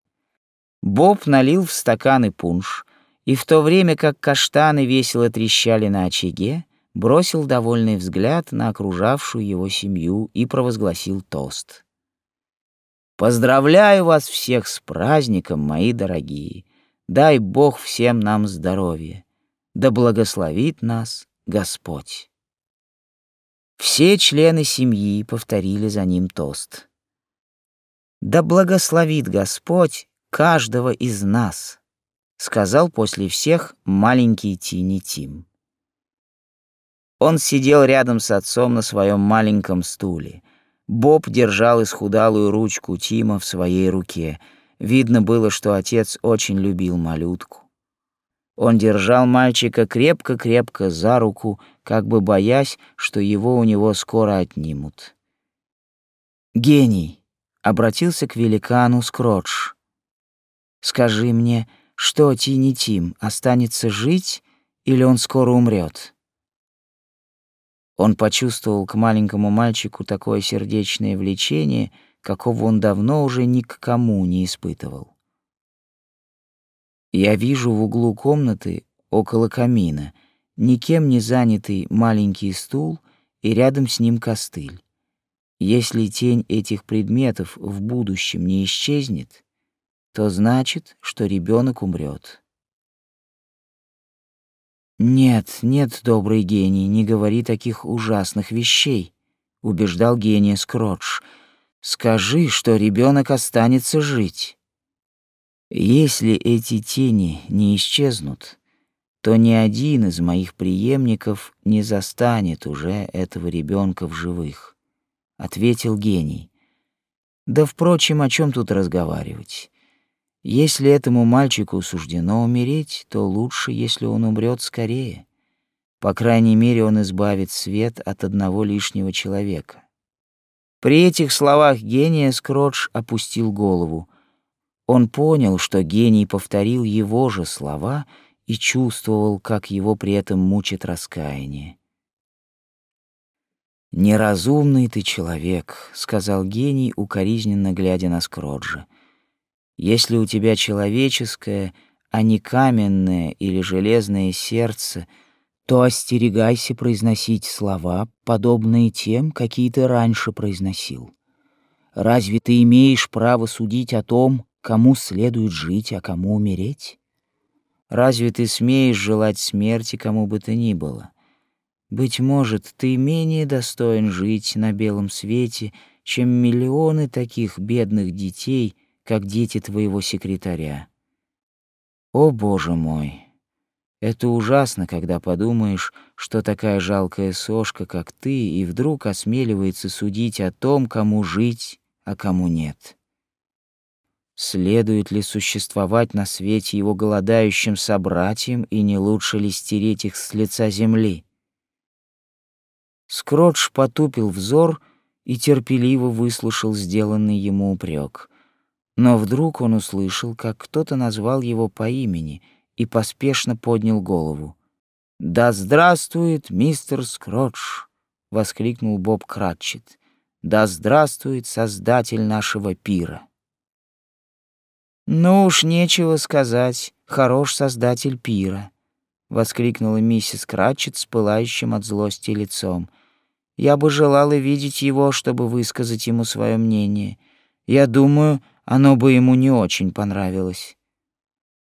[SPEAKER 1] Боб налил в стаканы пунш, и в то время как каштаны весело трещали на очаге, бросил довольный взгляд на окружавшую его семью и провозгласил тост. «Поздравляю вас всех с праздником, мои дорогие! Дай Бог всем нам здоровья! Да благословит нас Господь!» Все члены семьи повторили за ним тост. «Да благословит Господь каждого из нас», — сказал после всех маленький Тини Тим. Он сидел рядом с отцом на своем маленьком стуле. Боб держал исхудалую ручку Тима в своей руке. Видно было, что отец очень любил малютку. Он держал мальчика крепко-крепко за руку, как бы боясь, что его у него скоро отнимут. «Гений!» — обратился к великану Скротч. «Скажи мне, что Тини Тим останется жить или он скоро умрет?» Он почувствовал к маленькому мальчику такое сердечное влечение, какого он давно уже ни к кому не испытывал. Я вижу в углу комнаты, около камина, никем не занятый маленький стул и рядом с ним костыль. Если тень этих предметов в будущем не исчезнет, то значит, что ребенок умрет. Нет, нет, добрый гений, не говори таких ужасных вещей, убеждал гения Скротч. Скажи, что ребенок останется жить. Если эти тени не исчезнут, то ни один из моих преемников не застанет уже этого ребенка в живых, ответил гений. Да впрочем, о чем тут разговаривать? Если этому мальчику суждено умереть, то лучше, если он умрет скорее. По крайней мере, он избавит свет от одного лишнего человека. При этих словах гения Скротч опустил голову. Он понял, что гений повторил его же слова и чувствовал, как его при этом мучит раскаяние. «Неразумный ты человек», — сказал гений, укоризненно глядя на Скроджа. «Если у тебя человеческое, а не каменное или железное сердце, то остерегайся произносить слова, подобные тем, какие ты раньше произносил. Разве ты имеешь право судить о том, кому следует жить, а кому умереть? Разве ты смеешь желать смерти кому бы то ни было? Быть может, ты менее достоин жить на белом свете, чем миллионы таких бедных детей, как дети твоего секретаря. О, Боже мой! Это ужасно, когда подумаешь, что такая жалкая сошка, как ты, и вдруг осмеливается судить о том, кому жить, а кому нет. Следует ли существовать на свете его голодающим собратьям, и не лучше ли стереть их с лица земли? Скротч потупил взор и терпеливо выслушал сделанный ему упрек. Но вдруг он услышал, как кто-то назвал его по имени и поспешно поднял голову. «Да здравствует мистер Скротч!» — воскликнул Боб Кратчет. «Да здравствует создатель нашего пира!» «Ну уж нечего сказать, хорош создатель пира», — воскликнула миссис Кратчет с пылающим от злости лицом. «Я бы желала видеть его, чтобы высказать ему свое мнение. Я думаю, оно бы ему не очень понравилось».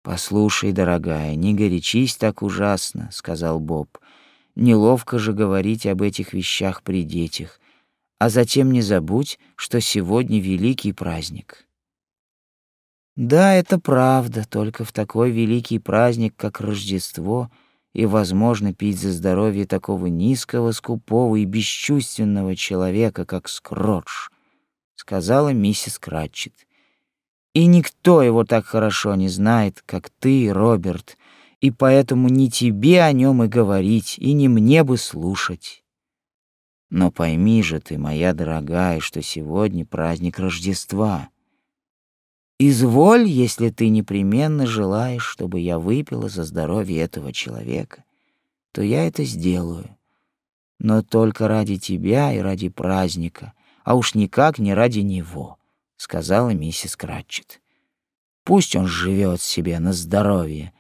[SPEAKER 1] «Послушай, дорогая, не горячись так ужасно», — сказал Боб. «Неловко же говорить об этих вещах при детях. А затем не забудь, что сегодня великий праздник». Да, это правда, только в такой великий праздник, как Рождество, и возможно пить за здоровье такого низкого, скупого и бесчувственного человека, как Скротч, сказала миссис Кратчет. И никто его так хорошо не знает, как ты, Роберт, и поэтому не тебе о нем и говорить, и не мне бы слушать. Но пойми же ты, моя дорогая, что сегодня праздник Рождества — Изволь, если ты непременно желаешь, чтобы я выпила за здоровье этого человека, то я это сделаю. Но только ради тебя и ради праздника, а уж никак не ради него, сказала миссис Кратчет. Пусть он живет себе на здоровье.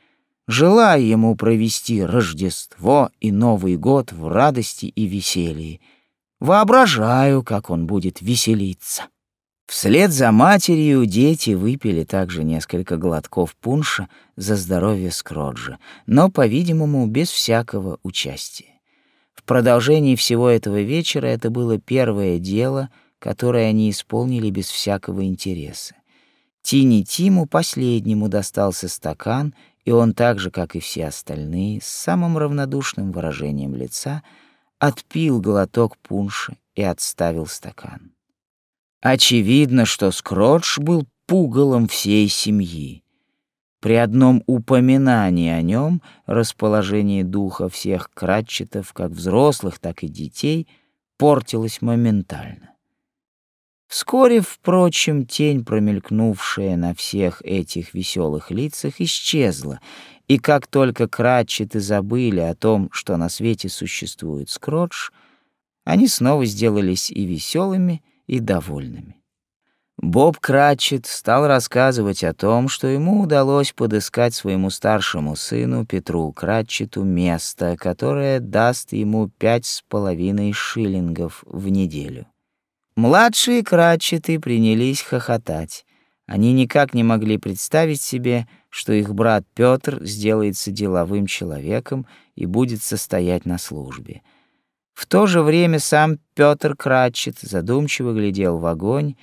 [SPEAKER 1] Желаю ему провести Рождество и Новый год в радости и веселье. Воображаю, как он будет веселиться. Вслед за матерью дети выпили также несколько глотков пунша за здоровье Скроджа, но, по-видимому, без всякого участия. В продолжении всего этого вечера это было первое дело, которое они исполнили без всякого интереса. Тини Тиму последнему достался стакан, и он так же, как и все остальные, с самым равнодушным выражением лица отпил глоток пунша и отставил стакан. Очевидно, что Скротч был пугалом всей семьи. При одном упоминании о нем расположение духа всех кратчетов, как взрослых, так и детей, портилось моментально. Вскоре, впрочем, тень, промелькнувшая на всех этих веселых лицах, исчезла, и как только Кратчеты забыли о том, что на свете существует Скротч, они снова сделались и веселыми, и довольными. Боб Кратчет стал рассказывать о том, что ему удалось подыскать своему старшему сыну Петру Кратчету место, которое даст ему пять с половиной шиллингов в неделю. Младшие кратчеты принялись хохотать. Они никак не могли представить себе, что их брат Петр сделается деловым человеком и будет состоять на службе. В то же время сам Петр Кратчет задумчиво глядел в огонь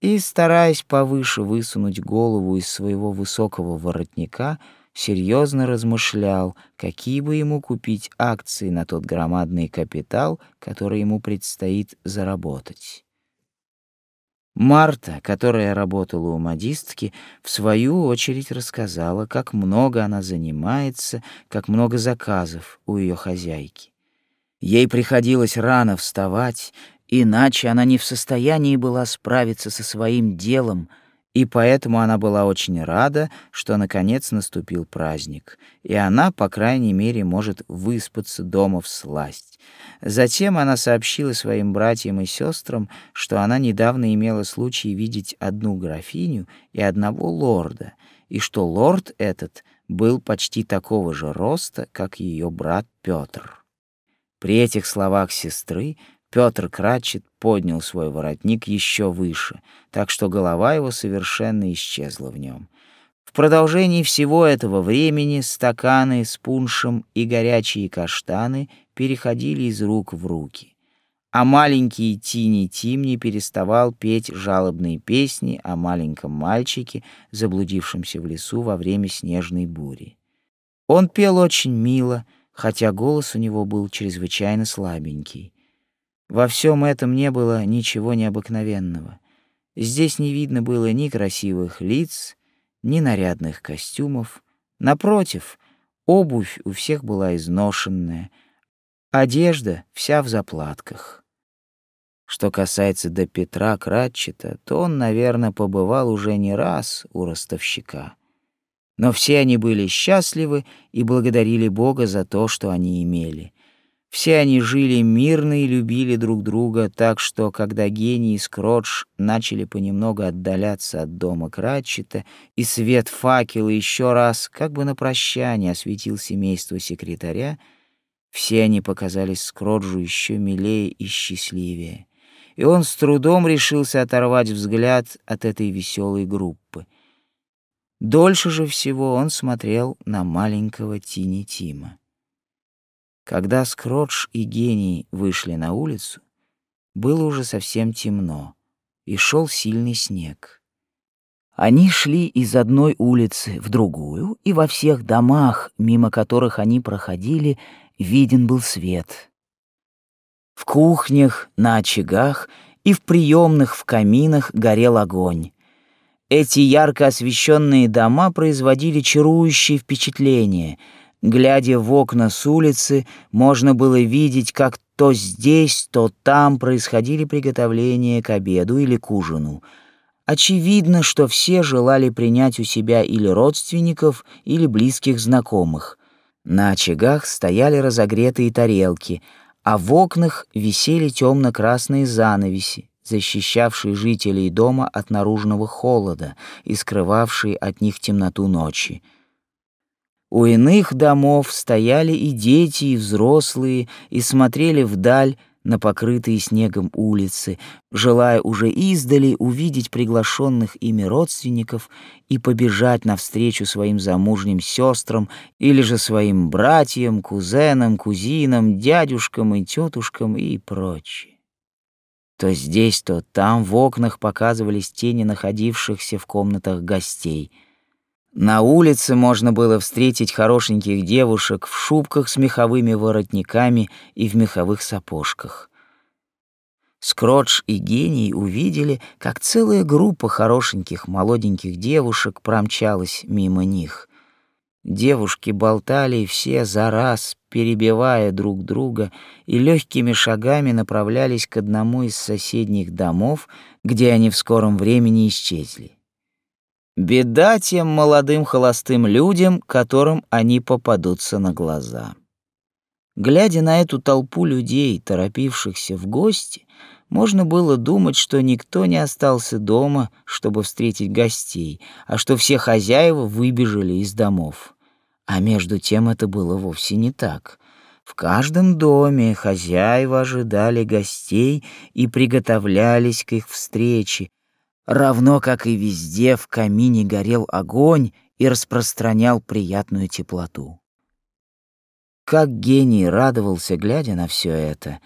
[SPEAKER 1] и, стараясь повыше высунуть голову из своего высокого воротника, серьезно размышлял, какие бы ему купить акции на тот громадный капитал, который ему предстоит заработать. Марта, которая работала у модистки, в свою очередь рассказала, как много она занимается, как много заказов у ее хозяйки. Ей приходилось рано вставать, иначе она не в состоянии была справиться со своим делом — и поэтому она была очень рада, что наконец наступил праздник, и она, по крайней мере, может выспаться дома в сласть. Затем она сообщила своим братьям и сестрам, что она недавно имела случай видеть одну графиню и одного лорда, и что лорд этот был почти такого же роста, как ее брат Петр. При этих словах сестры Петр Кратчет поднял свой воротник еще выше, так что голова его совершенно исчезла в нем. В продолжении всего этого времени стаканы с пуншем и горячие каштаны переходили из рук в руки. А маленький Тини Тим не переставал петь жалобные песни о маленьком мальчике, заблудившемся в лесу во время снежной бури. Он пел очень мило, хотя голос у него был чрезвычайно слабенький. Во всем этом не было ничего необыкновенного. Здесь не видно было ни красивых лиц, ни нарядных костюмов. Напротив, обувь у всех была изношенная, одежда вся в заплатках. Что касается до Петра Кратчета, то он, наверное, побывал уже не раз у ростовщика. Но все они были счастливы и благодарили Бога за то, что они имели. Все они жили мирно и любили друг друга, так что, когда гений и Скротч начали понемногу отдаляться от дома Кратчета, и свет факела еще раз, как бы на прощание, осветил семейство секретаря, все они показались Скроджу еще милее и счастливее. И он с трудом решился оторвать взгляд от этой веселой группы. Дольше же всего он смотрел на маленького Тини Тима. Когда Скротч и Гений вышли на улицу, было уже совсем темно, и шел сильный снег. Они шли из одной улицы в другую, и во всех домах, мимо которых они проходили, виден был свет. В кухнях, на очагах и в приемных в каминах горел огонь. Эти ярко освещенные дома производили чарующее впечатление — Глядя в окна с улицы, можно было видеть, как то здесь, то там происходили приготовления к обеду или к ужину. Очевидно, что все желали принять у себя или родственников, или близких знакомых. На очагах стояли разогретые тарелки, а в окнах висели темно-красные занавеси, защищавшие жителей дома от наружного холода и скрывавшие от них темноту ночи. У иных домов стояли и дети, и взрослые, и смотрели вдаль на покрытые снегом улицы, желая уже издали увидеть приглашенных ими родственников и побежать навстречу своим замужним сестрам или же своим братьям, кузенам, кузинам, дядюшкам и тетушкам и прочее. То здесь, то там в окнах показывались тени находившихся в комнатах гостей — на улице можно было встретить хорошеньких девушек в шубках с меховыми воротниками и в меховых сапожках. Скротч и Гений увидели, как целая группа хорошеньких молоденьких девушек промчалась мимо них. Девушки болтали все за раз, перебивая друг друга, и легкими шагами направлялись к одному из соседних домов, где они в скором времени исчезли. Беда тем молодым холостым людям, которым они попадутся на глаза. Глядя на эту толпу людей, торопившихся в гости, можно было думать, что никто не остался дома, чтобы встретить гостей, а что все хозяева выбежали из домов. А между тем это было вовсе не так. В каждом доме хозяева ожидали гостей и приготовлялись к их встрече, равно как и везде в камине горел огонь и распространял приятную теплоту. Как гений радовался, глядя на все это,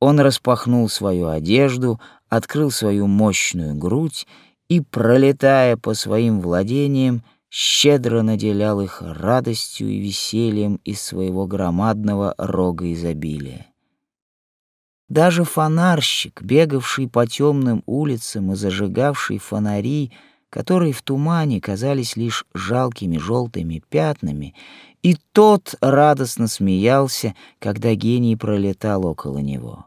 [SPEAKER 1] он распахнул свою одежду, открыл свою мощную грудь и, пролетая по своим владениям, щедро наделял их радостью и весельем из своего громадного рога изобилия. Даже фонарщик, бегавший по темным улицам и зажигавший фонари, которые в тумане казались лишь жалкими желтыми пятнами, и тот радостно смеялся, когда гений пролетал около него.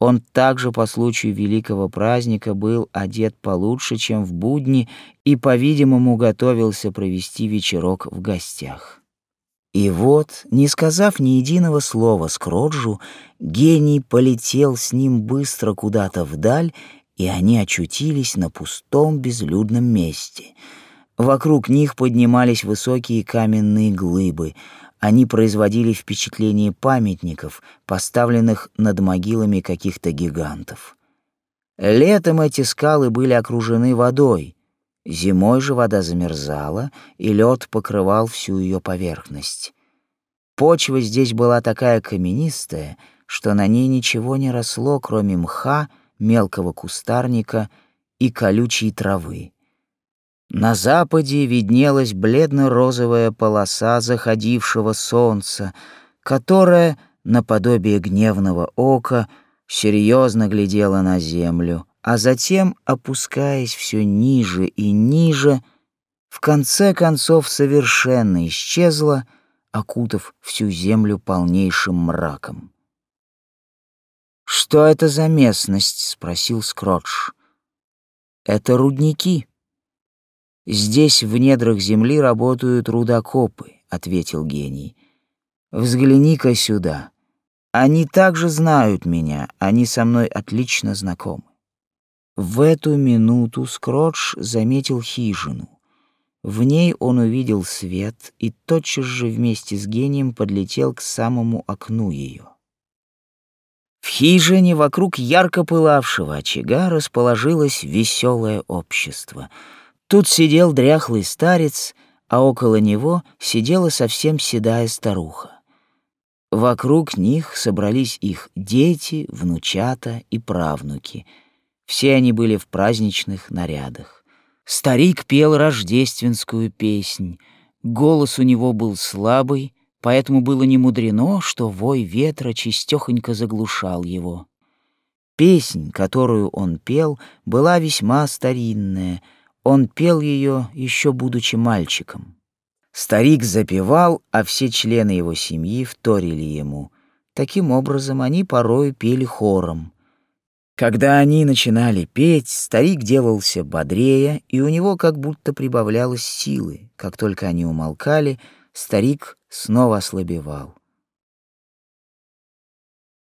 [SPEAKER 1] Он также по случаю великого праздника был одет получше, чем в будни, и, по-видимому, готовился провести вечерок в гостях. И вот, не сказав ни единого слова Скроджу, гений полетел с ним быстро куда-то вдаль, и они очутились на пустом безлюдном месте. Вокруг них поднимались высокие каменные глыбы. Они производили впечатление памятников, поставленных над могилами каких-то гигантов. Летом эти скалы были окружены водой — Зимой же вода замерзала, и лед покрывал всю ее поверхность. Почва здесь была такая каменистая, что на ней ничего не росло, кроме мха, мелкого кустарника и колючей травы. На западе виднелась бледно-розовая полоса заходившего солнца, которая, наподобие гневного ока, серьезно глядела на землю — а затем, опускаясь все ниже и ниже, в конце концов совершенно исчезла, окутав всю землю полнейшим мраком. «Что это за местность?» — спросил Скротч. «Это рудники. Здесь в недрах земли работают рудокопы», — ответил гений. «Взгляни-ка сюда. Они также знают меня, они со мной отлично знакомы». В эту минуту Скротч заметил хижину. В ней он увидел свет и тотчас же вместе с гением подлетел к самому окну ее. В хижине вокруг ярко пылавшего очага расположилось веселое общество. Тут сидел дряхлый старец, а около него сидела совсем седая старуха. Вокруг них собрались их дети, внучата и правнуки — все они были в праздничных нарядах. Старик пел рождественскую песнь. Голос у него был слабый, поэтому было не мудрено, что вой ветра чистехонько заглушал его. Песнь, которую он пел, была весьма старинная. Он пел ее еще будучи мальчиком. Старик запевал, а все члены его семьи вторили ему. Таким образом, они порою пели хором — когда они начинали петь, старик делался бодрее, и у него как будто прибавлялось силы. Как только они умолкали, старик снова ослабевал.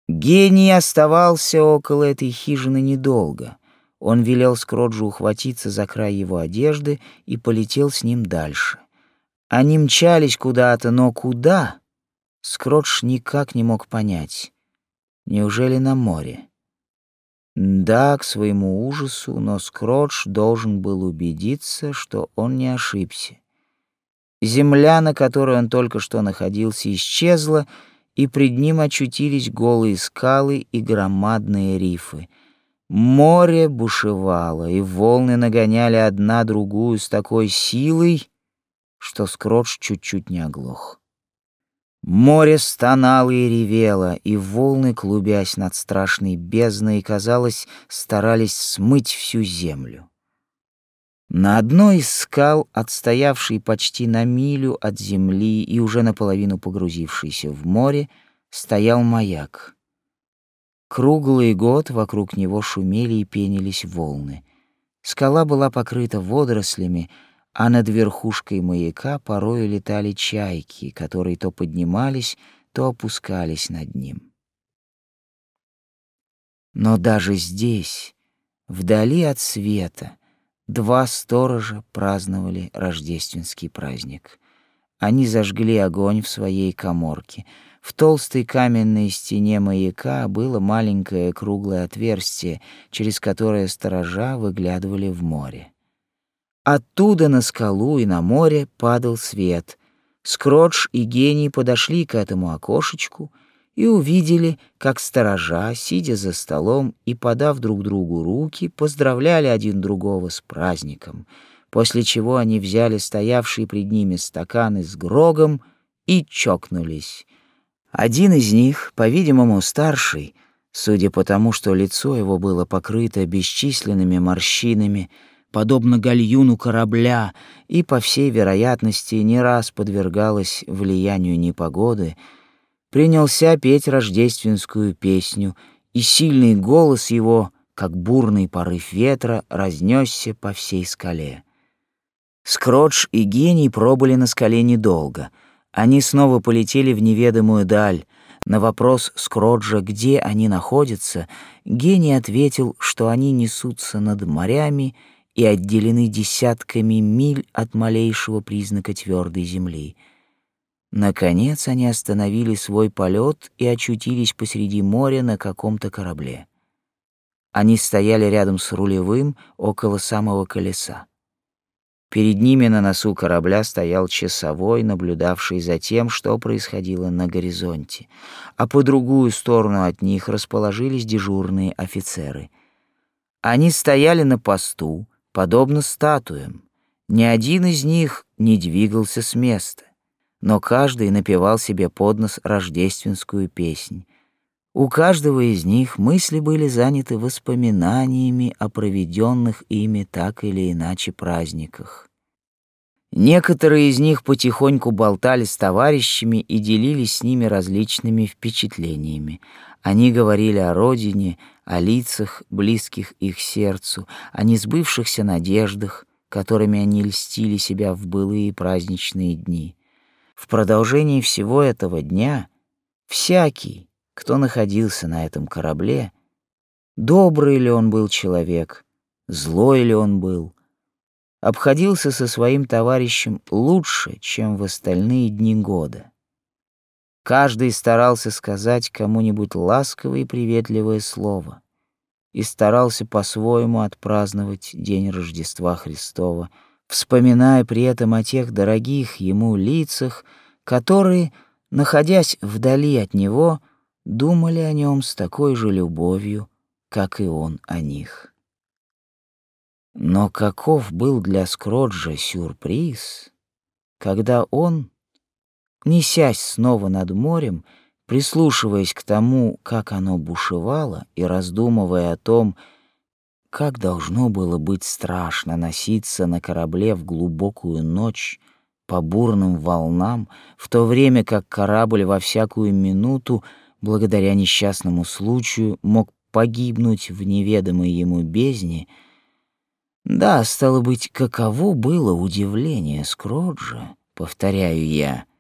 [SPEAKER 1] Гений оставался около этой хижины недолго. Он велел Скроджу ухватиться за край его одежды и полетел с ним дальше. Они мчались куда-то, но куда? Скродж никак не мог понять. Неужели на море? Да, к своему ужасу, но Скротч должен был убедиться, что он не ошибся. Земля, на которой он только что находился, исчезла, и пред ним очутились голые скалы и громадные рифы. Море бушевало, и волны нагоняли одна другую с такой силой, что Скротч чуть-чуть не оглох. Море стонало и ревело, и волны, клубясь над страшной бездной, казалось, старались смыть всю землю. На одной из скал, отстоявшей почти на милю от земли и уже наполовину погрузившейся в море, стоял маяк. Круглый год вокруг него шумели и пенились волны. Скала была покрыта водорослями, а над верхушкой маяка порою летали чайки, которые то поднимались, то опускались над ним. Но даже здесь, вдали от света, два сторожа праздновали рождественский праздник. Они зажгли огонь в своей каморке. В толстой каменной стене маяка было маленькое круглое отверстие, через которое сторожа выглядывали в море. Оттуда на скалу и на море падал свет. Скротч и гений подошли к этому окошечку и увидели, как сторожа, сидя за столом и подав друг другу руки, поздравляли один другого с праздником, после чего они взяли стоявшие пред ними стаканы с грогом и чокнулись. Один из них, по-видимому, старший, судя по тому, что лицо его было покрыто бесчисленными морщинами, подобно гальюну корабля, и, по всей вероятности, не раз подвергалась влиянию непогоды, принялся петь рождественскую песню, и сильный голос его, как бурный порыв ветра, разнесся по всей скале. Скротч и гений пробыли на скале недолго. Они снова полетели в неведомую даль. На вопрос Скроджа, где они находятся, гений ответил, что они несутся над морями и отделены десятками миль от малейшего признака твердой земли. Наконец они остановили свой полет и очутились посреди моря на каком-то корабле. Они стояли рядом с рулевым около самого колеса. Перед ними на носу корабля стоял часовой, наблюдавший за тем, что происходило на горизонте, а по другую сторону от них расположились дежурные офицеры. Они стояли на посту, подобно статуям. Ни один из них не двигался с места, но каждый напевал себе под нос рождественскую песнь. У каждого из них мысли были заняты воспоминаниями о проведенных ими так или иначе праздниках. Некоторые из них потихоньку болтали с товарищами и делились с ними различными впечатлениями. Они говорили о родине, о лицах, близких их сердцу, о несбывшихся надеждах, которыми они льстили себя в былые праздничные дни. В продолжении всего этого дня всякий, кто находился на этом корабле, добрый ли он был человек, злой ли он был, обходился со своим товарищем лучше, чем в остальные дни года. Каждый старался сказать кому-нибудь ласковое и приветливое слово и старался по-своему отпраздновать день Рождества Христова, вспоминая при этом о тех дорогих ему лицах, которые, находясь вдали от него, думали о нем с такой же любовью, как и он о них. Но каков был для Скроджа сюрприз, когда он несясь снова над морем, прислушиваясь к тому, как оно бушевало, и раздумывая о том, как должно было быть страшно носиться на корабле в глубокую ночь по бурным волнам, в то время как корабль во всякую минуту, благодаря несчастному случаю, мог погибнуть в неведомой ему бездне, да, стало быть, каково было удивление Скроджа, повторяю я, —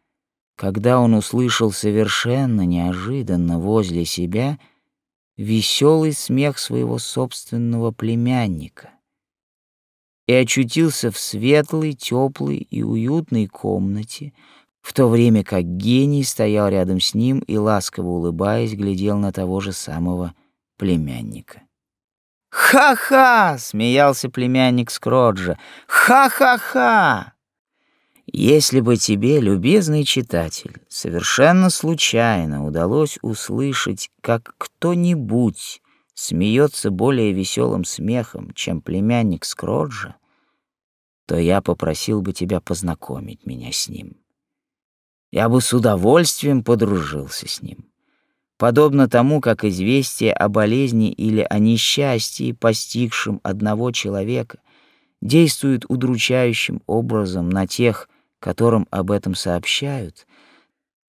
[SPEAKER 1] когда он услышал совершенно неожиданно возле себя веселый смех своего собственного племянника и очутился в светлой, теплой и уютной комнате, в то время как гений стоял рядом с ним и, ласково улыбаясь, глядел на того же самого племянника. «Ха-ха!» — смеялся племянник Скроджа. «Ха-ха-ха!» Если бы тебе, любезный читатель, совершенно случайно удалось услышать, как кто-нибудь смеется более веселым смехом, чем племянник Скроджа, то я попросил бы тебя познакомить меня с ним. Я бы с удовольствием подружился с ним. Подобно тому, как известие о болезни или о несчастье, постигшем одного человека, действует удручающим образом на тех, которым об этом сообщают,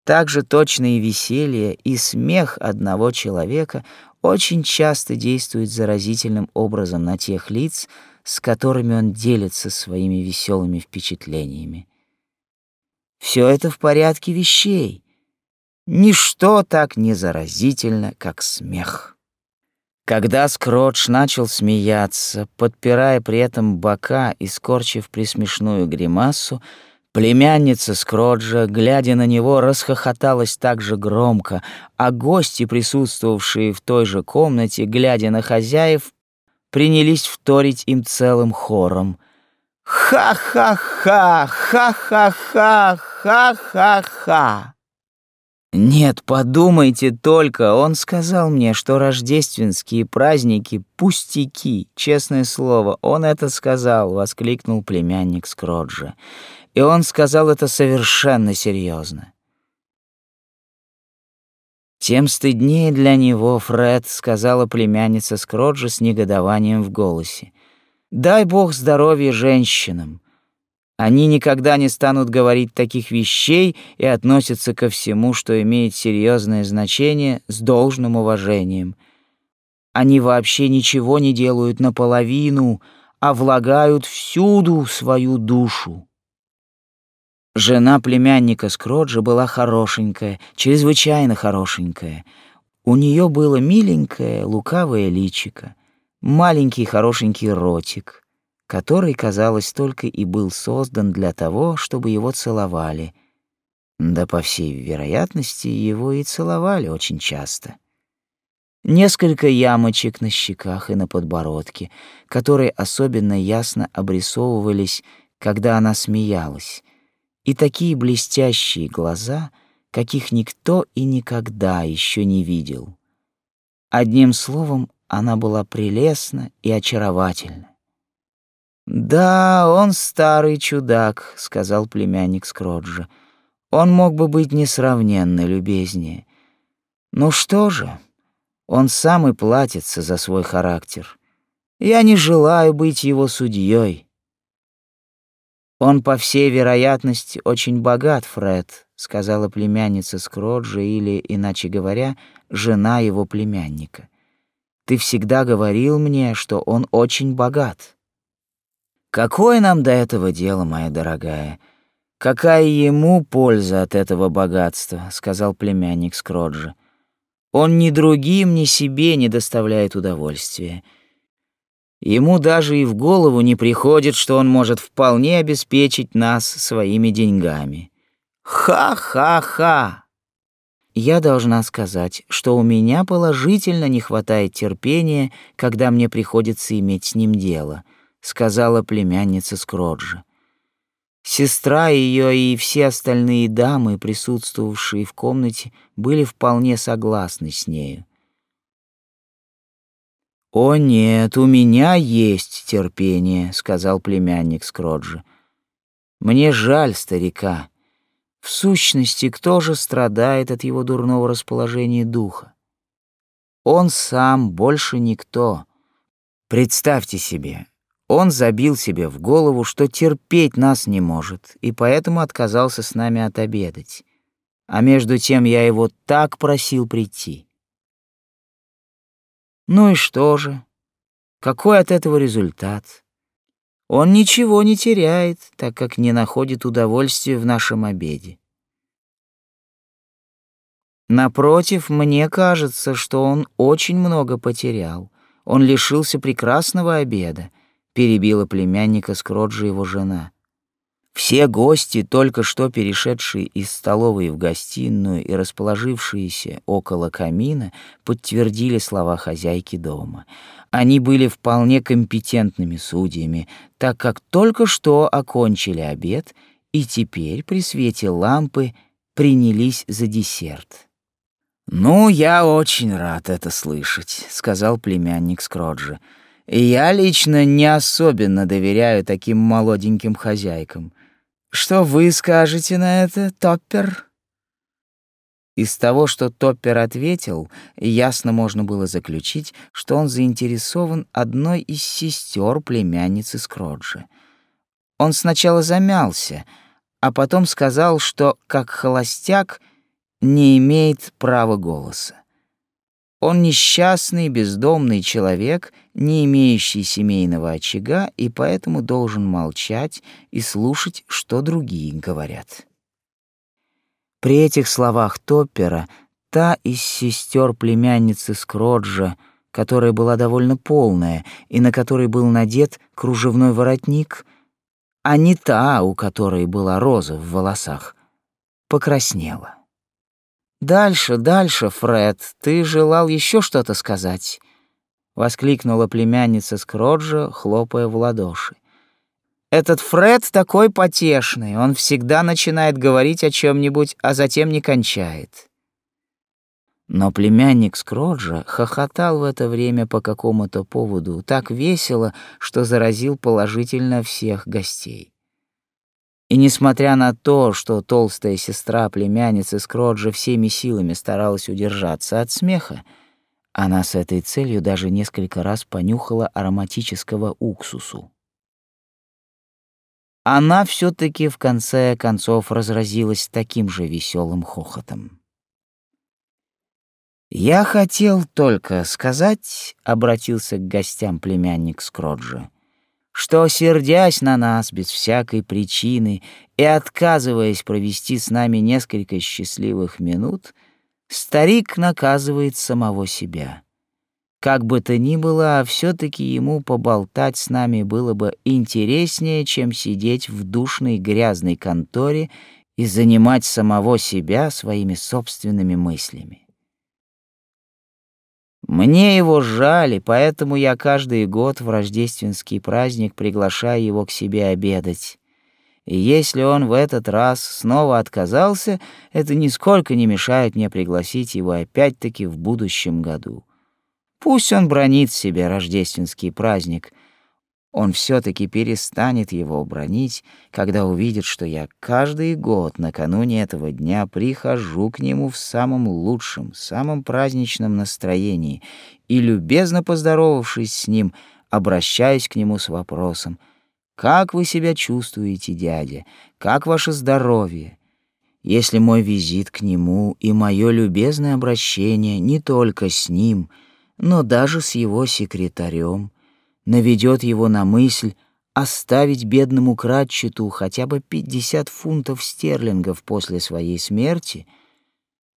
[SPEAKER 1] также точно и веселье, и смех одного человека очень часто действует заразительным образом на тех лиц, с которыми он делится своими веселыми впечатлениями. Все это в порядке вещей. Ничто так не заразительно, как смех. Когда Скротч начал смеяться, подпирая при этом бока и скорчив присмешную гримасу, Племянница Скроджа, глядя на него, расхохоталась так же громко, а гости, присутствовавшие в той же комнате, глядя на хозяев, принялись вторить им целым хором. «Ха-ха-ха! Ха-ха-ха! Ха-ха-ха!» Нет, подумайте только, он сказал мне, что рождественские праздники — пустяки, честное слово, он это сказал, — воскликнул племянник Скроджа и он сказал это совершенно серьезно. Тем стыднее для него, Фред, сказала племянница Скроджа с негодованием в голосе. Дай бог здоровья женщинам. Они никогда не станут говорить таких вещей и относятся ко всему, что имеет серьезное значение, с должным уважением. Они вообще ничего не делают наполовину, а влагают всюду свою душу. Жена племянника Скроджа была хорошенькая, чрезвычайно хорошенькая. У нее было миленькое, лукавое личико, маленький хорошенький ротик, который, казалось, только и был создан для того, чтобы его целовали. Да, по всей вероятности, его и целовали очень часто. Несколько ямочек на щеках и на подбородке, которые особенно ясно обрисовывались, когда она смеялась — и такие блестящие глаза, каких никто и никогда еще не видел. Одним словом, она была прелестна и очаровательна. «Да, он старый чудак», — сказал племянник Скроджа. «Он мог бы быть несравненно любезнее. Ну что же, он сам и платится за свой характер. Я не желаю быть его судьей. «Он, по всей вероятности, очень богат, Фред», — сказала племянница Скроджа или, иначе говоря, жена его племянника. «Ты всегда говорил мне, что он очень богат». «Какое нам до этого дело, моя дорогая? Какая ему польза от этого богатства?» — сказал племянник Скроджа. «Он ни другим, ни себе не доставляет удовольствия». Ему даже и в голову не приходит, что он может вполне обеспечить нас своими деньгами. Ха-ха-ха! Я должна сказать, что у меня положительно не хватает терпения, когда мне приходится иметь с ним дело, сказала племянница Скроджа. Сестра ее и все остальные дамы, присутствовавшие в комнате, были вполне согласны с нею. «О нет, у меня есть терпение», — сказал племянник Скроджа. «Мне жаль старика. В сущности, кто же страдает от его дурного расположения духа? Он сам, больше никто. Представьте себе, он забил себе в голову, что терпеть нас не может, и поэтому отказался с нами отобедать. А между тем я его так просил прийти. Ну и что же? Какой от этого результат? Он ничего не теряет, так как не находит удовольствия в нашем обеде. Напротив, мне кажется, что он очень много потерял. Он лишился прекрасного обеда, перебила племянника Скроджа его жена. Все гости, только что перешедшие из столовой в гостиную и расположившиеся около камина, подтвердили слова хозяйки дома. Они были вполне компетентными судьями, так как только что окончили обед и теперь при свете лампы принялись за десерт. «Ну, я очень рад это слышать», — сказал племянник Скроджа. «Я лично не особенно доверяю таким молоденьким хозяйкам. Что вы скажете на это, Топпер? Из того, что Топпер ответил, ясно можно было заключить, что он заинтересован одной из сестер племянницы Скроджа. Он сначала замялся, а потом сказал, что как холостяк не имеет права голоса. Он несчастный, бездомный человек, не имеющий семейного очага, и поэтому должен молчать и слушать, что другие говорят. При этих словах Топпера та из сестер племянницы Скроджа, которая была довольно полная и на которой был надет кружевной воротник, а не та, у которой была роза в волосах, покраснела. «Дальше, дальше, Фред, ты желал еще что-то сказать?» — воскликнула племянница Скроджа, хлопая в ладоши. «Этот Фред такой потешный, он всегда начинает говорить о чем нибудь а затем не кончает». Но племянник Скроджа хохотал в это время по какому-то поводу так весело, что заразил положительно всех гостей. И несмотря на то, что толстая сестра племянницы Скроджа всеми силами старалась удержаться от смеха, она с этой целью даже несколько раз понюхала ароматического уксусу. Она все таки в конце концов разразилась таким же веселым хохотом. «Я хотел только сказать», — обратился к гостям племянник Скроджа, — что, сердясь на нас без всякой причины и отказываясь провести с нами несколько счастливых минут, старик наказывает самого себя. Как бы то ни было, а все-таки ему поболтать с нами было бы интереснее, чем сидеть в душной грязной конторе и занимать самого себя своими собственными мыслями. Мне его жаль, поэтому я каждый год в рождественский праздник приглашаю его к себе обедать. И если он в этот раз снова отказался, это нисколько не мешает мне пригласить его опять-таки в будущем году. Пусть он бронит себе рождественский праздник — он все-таки перестанет его бронить, когда увидит, что я каждый год накануне этого дня прихожу к нему в самом лучшем, самом праздничном настроении и, любезно поздоровавшись с ним, обращаюсь к нему с вопросом «Как вы себя чувствуете, дядя? Как ваше здоровье?» Если мой визит к нему и мое любезное обращение не только с ним, но даже с его секретарем — наведет его на мысль оставить бедному Кратчету хотя бы пятьдесят фунтов стерлингов после своей смерти,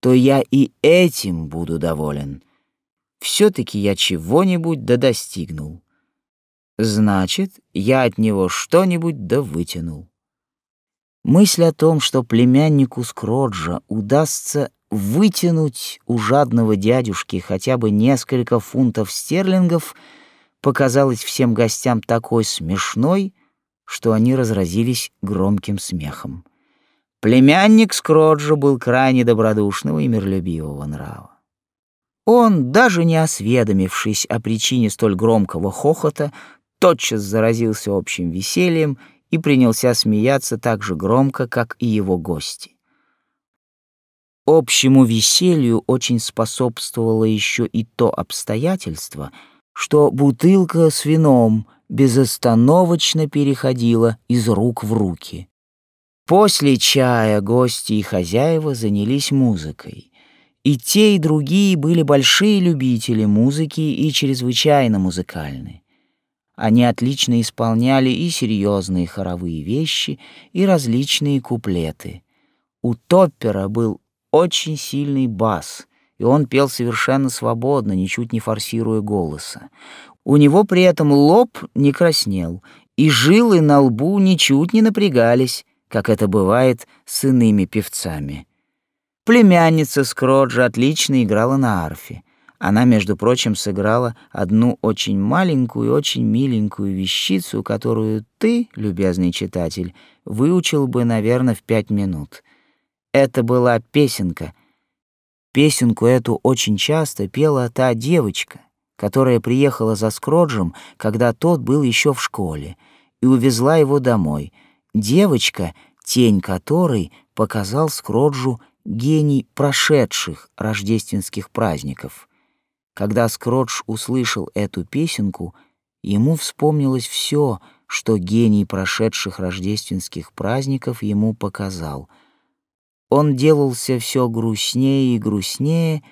[SPEAKER 1] то я и этим буду доволен. Все-таки я чего-нибудь да достигнул. Значит, я от него что-нибудь да вытянул. Мысль о том, что племяннику Скроджа удастся вытянуть у жадного дядюшки хотя бы несколько фунтов стерлингов — показалась всем гостям такой смешной, что они разразились громким смехом. Племянник Скроджа был крайне добродушного и миролюбивого нрава. Он, даже не осведомившись о причине столь громкого хохота, тотчас заразился общим весельем и принялся смеяться так же громко, как и его гости. Общему веселью очень способствовало еще и то обстоятельство — что бутылка с вином безостановочно переходила из рук в руки. После чая гости и хозяева занялись музыкой. И те, и другие были большие любители музыки и чрезвычайно музыкальны. Они отлично исполняли и серьезные хоровые вещи, и различные куплеты. У Топпера был очень сильный бас, и он пел совершенно свободно, ничуть не форсируя голоса. У него при этом лоб не краснел, и жилы на лбу ничуть не напрягались, как это бывает с иными певцами. Племянница Скроджа отлично играла на арфе. Она, между прочим, сыграла одну очень маленькую, очень миленькую вещицу, которую ты, любезный читатель, выучил бы, наверное, в пять минут. Это была песенка. Песенку эту очень часто пела та девочка, которая приехала за Скроджем, когда тот был еще в школе, и увезла его домой. Девочка, тень которой показал Скроджу гений прошедших рождественских праздников — когда Скротч услышал эту песенку, ему вспомнилось все, что гений прошедших рождественских праздников ему показал. Он делался все грустнее и грустнее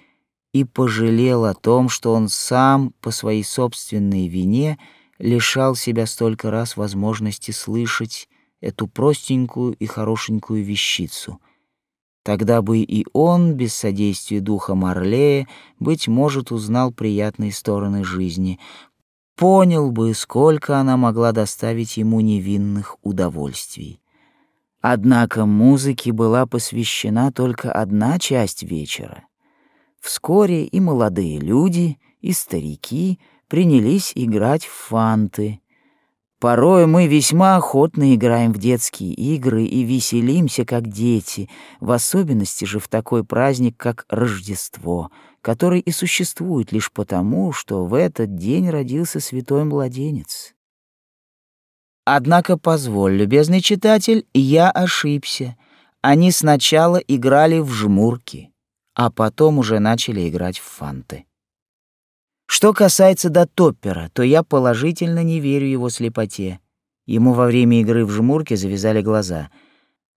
[SPEAKER 1] и пожалел о том, что он сам по своей собственной вине лишал себя столько раз возможности слышать эту простенькую и хорошенькую вещицу — Тогда бы и он, без содействия духа Марлея, быть может, узнал приятные стороны жизни, понял бы, сколько она могла доставить ему невинных удовольствий. Однако музыке была посвящена только одна часть вечера. Вскоре и молодые люди, и старики принялись играть в фанты — Порой мы весьма охотно играем в детские игры и веселимся, как дети, в особенности же в такой праздник, как Рождество, который и существует лишь потому, что в этот день родился святой младенец. Однако позволь, любезный читатель, я ошибся. Они сначала играли в жмурки, а потом уже начали играть в фанты. Что касается до Топпера, то я положительно не верю его слепоте. Ему во время игры в жмурке завязали глаза.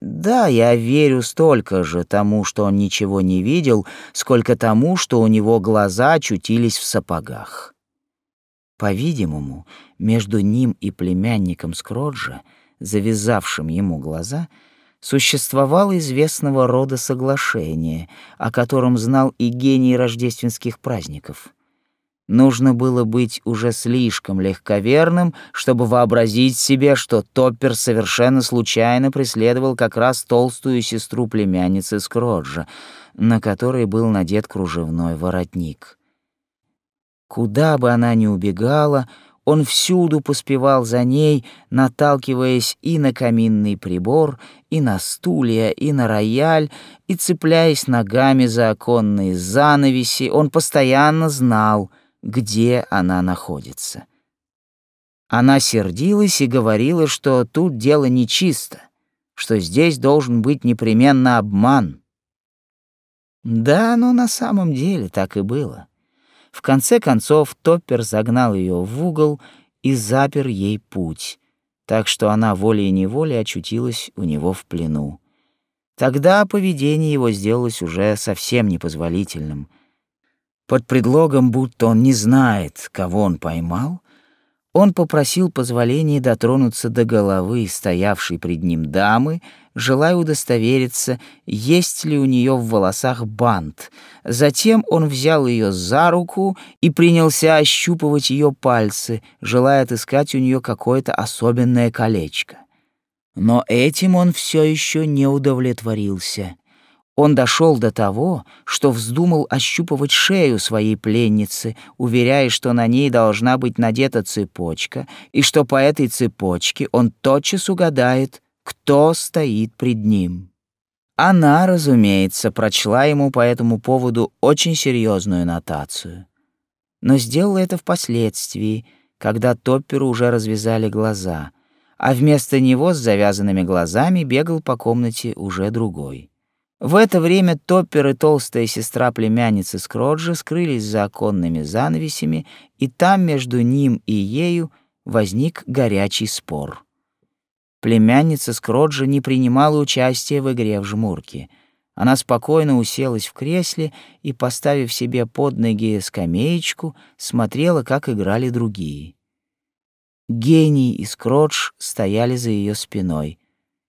[SPEAKER 1] Да, я верю столько же тому, что он ничего не видел, сколько тому, что у него глаза очутились в сапогах. По-видимому, между ним и племянником Скроджа, завязавшим ему глаза, существовало известного рода соглашение, о котором знал и гений рождественских праздников — Нужно было быть уже слишком легковерным, чтобы вообразить себе, что Топпер совершенно случайно преследовал как раз толстую сестру племянницы Скроджа, на которой был надет кружевной воротник. Куда бы она ни убегала, он всюду поспевал за ней, наталкиваясь и на каминный прибор, и на стулья, и на рояль, и цепляясь ногами за оконные занавеси, он постоянно знал — где она находится. Она сердилась и говорила, что тут дело нечисто, что здесь должен быть непременно обман. Да, но на самом деле так и было. В конце концов Топпер загнал ее в угол и запер ей путь, так что она волей-неволей очутилась у него в плену. Тогда поведение его сделалось уже совсем непозволительным — под предлогом, будто он не знает, кого он поймал, он попросил позволения дотронуться до головы стоявшей пред ним дамы, желая удостовериться, есть ли у нее в волосах бант. Затем он взял ее за руку и принялся ощупывать ее пальцы, желая отыскать у нее какое-то особенное колечко. Но этим он все еще не удовлетворился. Он дошел до того, что вздумал ощупывать шею своей пленницы, уверяя, что на ней должна быть надета цепочка, и что по этой цепочке он тотчас угадает, кто стоит пред ним. Она, разумеется, прочла ему по этому поводу очень серьезную нотацию. Но сделала это впоследствии, когда Топперу уже развязали глаза, а вместо него с завязанными глазами бегал по комнате уже другой. В это время Топпер и толстая сестра племянницы Скроджа скрылись за оконными занавесями, и там между ним и ею возник горячий спор. Племянница Скроджа не принимала участия в игре в жмурки. Она спокойно уселась в кресле и, поставив себе под ноги скамеечку, смотрела, как играли другие. Гений и Скродж стояли за ее спиной.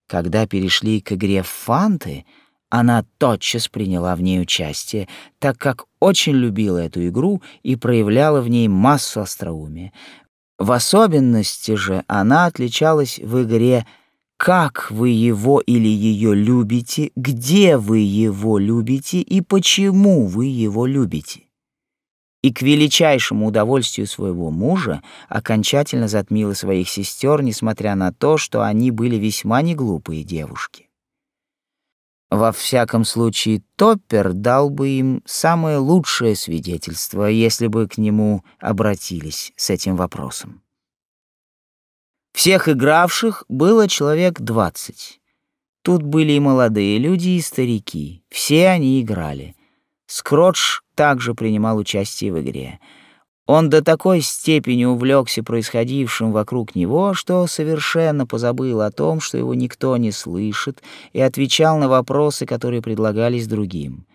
[SPEAKER 1] Когда перешли к игре в фанты — она тотчас приняла в ней участие, так как очень любила эту игру и проявляла в ней массу остроумия. В особенности же она отличалась в игре как вы его или ее любите, где вы его любите и почему вы его любите. И к величайшему удовольствию своего мужа окончательно затмила своих сестер, несмотря на то, что они были весьма неглупые девушки. Во всяком случае, Топпер дал бы им самое лучшее свидетельство, если бы к нему обратились с этим вопросом. Всех игравших было человек двадцать. Тут были и молодые люди, и старики. Все они играли. Скротч также принимал участие в игре. Он до такой степени увлекся происходившим вокруг него, что совершенно позабыл о том, что его никто не слышит, и отвечал на вопросы, которые предлагались другим.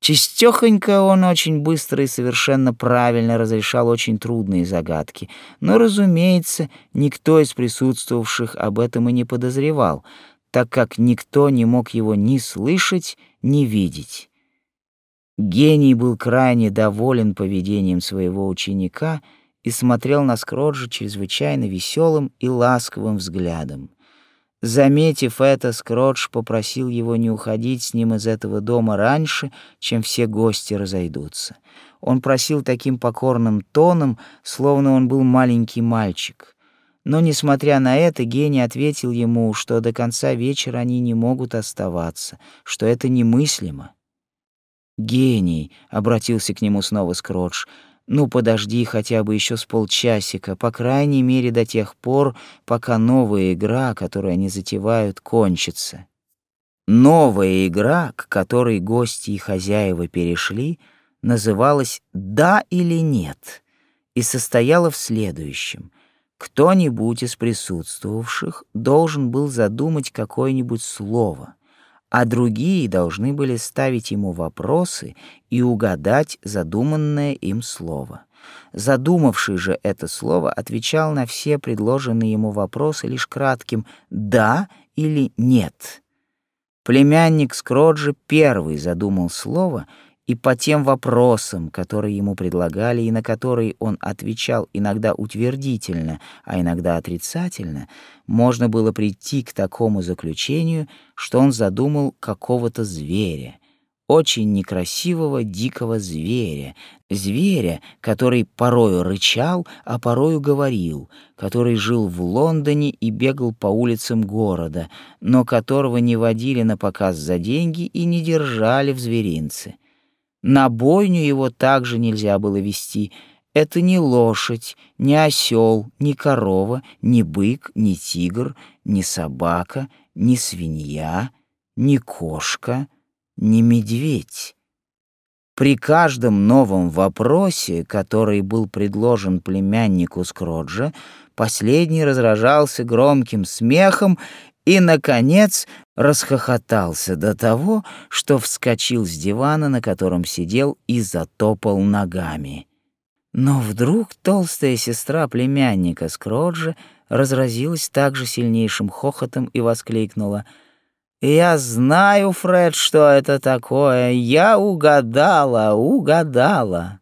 [SPEAKER 1] Чистёхонько он очень быстро и совершенно правильно разрешал очень трудные загадки, но, разумеется, никто из присутствовавших об этом и не подозревал, так как никто не мог его ни слышать, ни видеть. Гений был крайне доволен поведением своего ученика и смотрел на Скроджа чрезвычайно веселым и ласковым взглядом. Заметив это, Скротч попросил его не уходить с ним из этого дома раньше, чем все гости разойдутся. Он просил таким покорным тоном, словно он был маленький мальчик. Но, несмотря на это, гений ответил ему, что до конца вечера они не могут оставаться, что это немыслимо. «Гений», — обратился к нему снова Скротч, — ну, подожди хотя бы еще с полчасика, по крайней мере до тех пор, пока новая игра, которую они затевают, кончится. Новая игра, к которой гости и хозяева перешли, называлась «Да или нет» и состояла в следующем. Кто-нибудь из присутствовавших должен был задумать какое-нибудь слово — а другие должны были ставить ему вопросы и угадать задуманное им слово. Задумавший же это слово отвечал на все предложенные ему вопросы лишь кратким «да» или «нет». Племянник Скроджа первый задумал слово — и по тем вопросам, которые ему предлагали и на которые он отвечал иногда утвердительно, а иногда отрицательно, можно было прийти к такому заключению, что он задумал какого-то зверя, очень некрасивого дикого зверя, зверя, который порою рычал, а порою говорил, который жил в Лондоне и бегал по улицам города, но которого не водили на показ за деньги и не держали в зверинце. На бойню его также нельзя было вести. Это не лошадь, не осел, не корова, не бык, не тигр, не собака, не свинья, не кошка, не медведь. При каждом новом вопросе, который был предложен племяннику Скроджа, последний разражался громким смехом и, наконец, расхохотался до того, что вскочил с дивана, на котором сидел, и затопал ногами. Но вдруг толстая сестра племянника Скроджа разразилась также сильнейшим хохотом и воскликнула «Я знаю, Фред, что это такое. Я угадала, угадала».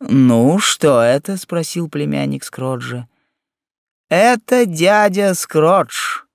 [SPEAKER 1] «Ну, что это?» — спросил племянник Скроджа. «Это дядя Скродж»,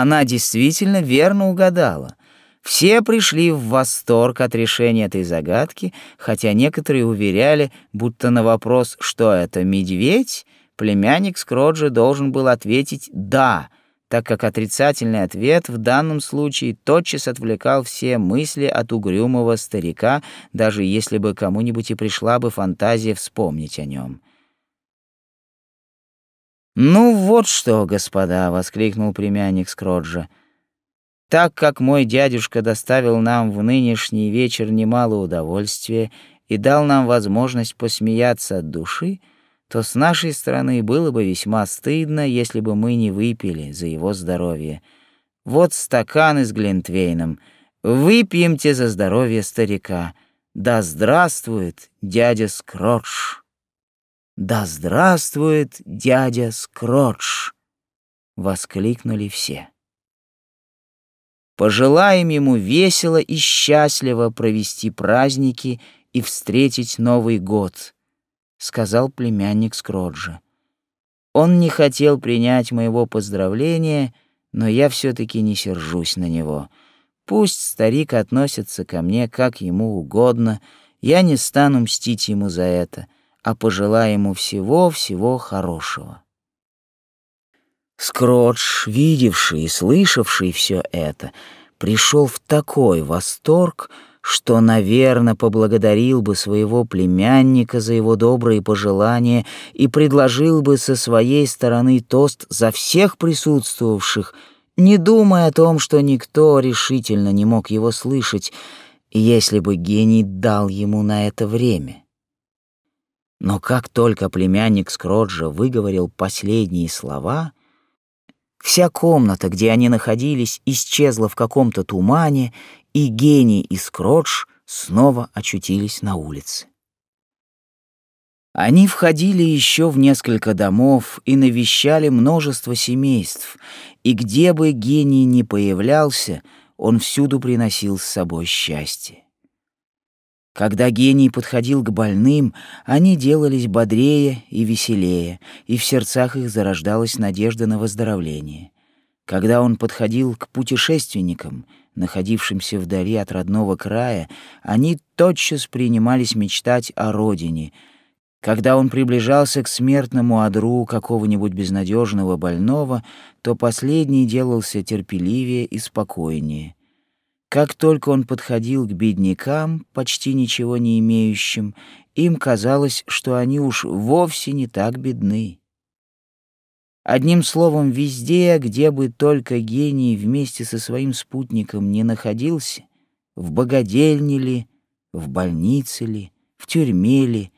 [SPEAKER 1] она действительно верно угадала. Все пришли в восторг от решения этой загадки, хотя некоторые уверяли, будто на вопрос «что это, медведь?» племянник Скроджа должен был ответить «да», так как отрицательный ответ в данном случае тотчас отвлекал все мысли от угрюмого старика, даже если бы кому-нибудь и пришла бы фантазия вспомнить о нем. «Ну вот что, господа!» — воскликнул племянник Скроджа. «Так как мой дядюшка доставил нам в нынешний вечер немало удовольствия и дал нам возможность посмеяться от души, то с нашей стороны было бы весьма стыдно, если бы мы не выпили за его здоровье. Вот стаканы с Глинтвейном. Выпьемте за здоровье старика. Да здравствует дядя Скродж!» «Да здравствует дядя Скротч!» — воскликнули все. Пожелаем ему весело и счастливо провести праздники и встретить Новый год, — сказал племянник Скроджа. Он не хотел принять моего поздравления, но я все-таки не сержусь на него. Пусть старик относится ко мне как ему угодно, я не стану мстить ему за это, а пожелаю ему всего-всего хорошего. Скротч, видевший и слышавший все это, пришел в такой восторг, что, наверное, поблагодарил бы своего племянника за его добрые пожелания и предложил бы со своей стороны тост за всех присутствовавших, не думая о том, что никто решительно не мог его слышать, если бы гений дал ему на это время. Но как только племянник Скроджа выговорил последние слова, вся комната, где они находились, исчезла в каком-то тумане, и гений и Скродж снова очутились на улице. Они входили еще в несколько домов и навещали множество семейств, и где бы гений ни появлялся, он всюду приносил с собой счастье. Когда гений подходил к больным, они делались бодрее и веселее, и в сердцах их зарождалась надежда на выздоровление. Когда он подходил к путешественникам — находившимся вдали от родного края, они тотчас принимались мечтать о родине. Когда он приближался к смертному одру какого-нибудь безнадежного больного, то последний делался терпеливее и спокойнее. Как только он подходил к беднякам, почти ничего не имеющим, им казалось, что они уж вовсе не так бедны. Одним словом, везде, где бы только гений вместе со своим спутником не находился, в богадельне ли, в больнице ли, в тюрьме ли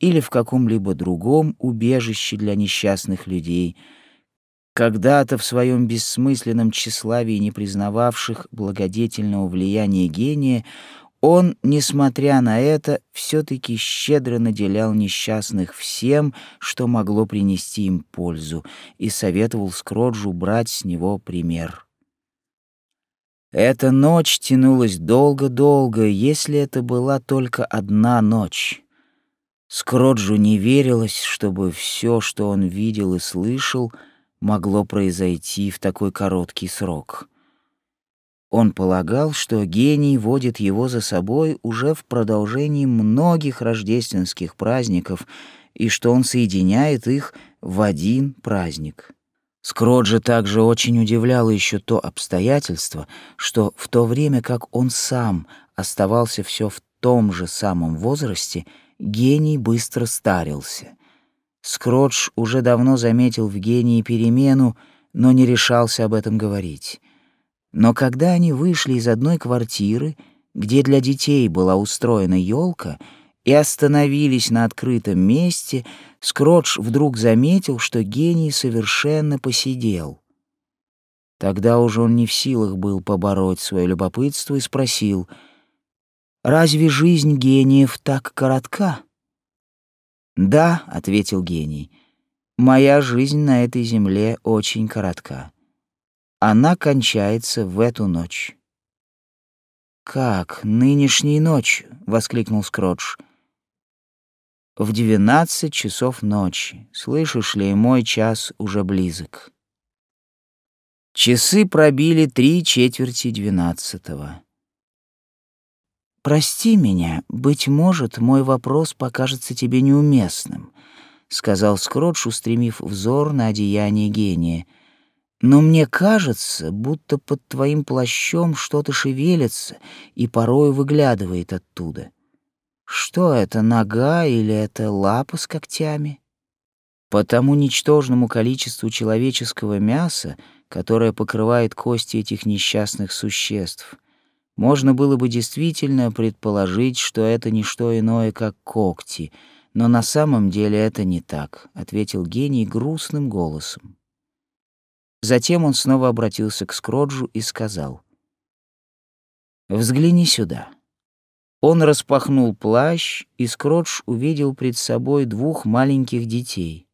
[SPEAKER 1] или в каком-либо другом убежище для несчастных людей, когда-то в своем бессмысленном тщеславии не признававших благодетельного влияния гения, он, несмотря на это, все-таки щедро наделял несчастных всем, что могло принести им пользу, и советовал Скроджу брать с него пример. Эта ночь тянулась долго-долго, если это была только одна ночь. Скроджу не верилось, чтобы все, что он видел и слышал, могло произойти в такой короткий срок — он полагал, что гений водит его за собой уже в продолжении многих рождественских праздников и что он соединяет их в один праздник. Скроджа также очень удивляло еще то обстоятельство, что в то время как он сам оставался все в том же самом возрасте, гений быстро старился. Скродж уже давно заметил в гении перемену, но не решался об этом говорить. Но когда они вышли из одной квартиры, где для детей была устроена елка, и остановились на открытом месте, Скротч вдруг заметил, что гений совершенно посидел. Тогда уже он не в силах был побороть свое любопытство и спросил, «Разве жизнь гениев так коротка?» «Да», — ответил гений, — «моя жизнь на этой земле очень коротка». Она кончается в эту ночь. «Как? Нынешней ночью?» — воскликнул Скротч. «В двенадцать часов ночи. Слышишь ли, мой час уже близок». Часы пробили три четверти двенадцатого. «Прости меня, быть может, мой вопрос покажется тебе неуместным», — сказал Скротч, устремив взор на одеяние гения — но мне кажется, будто под твоим плащом что-то шевелится и порой выглядывает оттуда. Что это, нога или это лапа с когтями? По тому ничтожному количеству человеческого мяса, которое покрывает кости этих несчастных существ, можно было бы действительно предположить, что это не что иное, как когти, но на самом деле это не так, ответил гений грустным голосом. Затем он снова обратился к Скроджу и сказал. «Взгляни сюда». Он распахнул плащ, и Скродж увидел пред собой двух маленьких детей.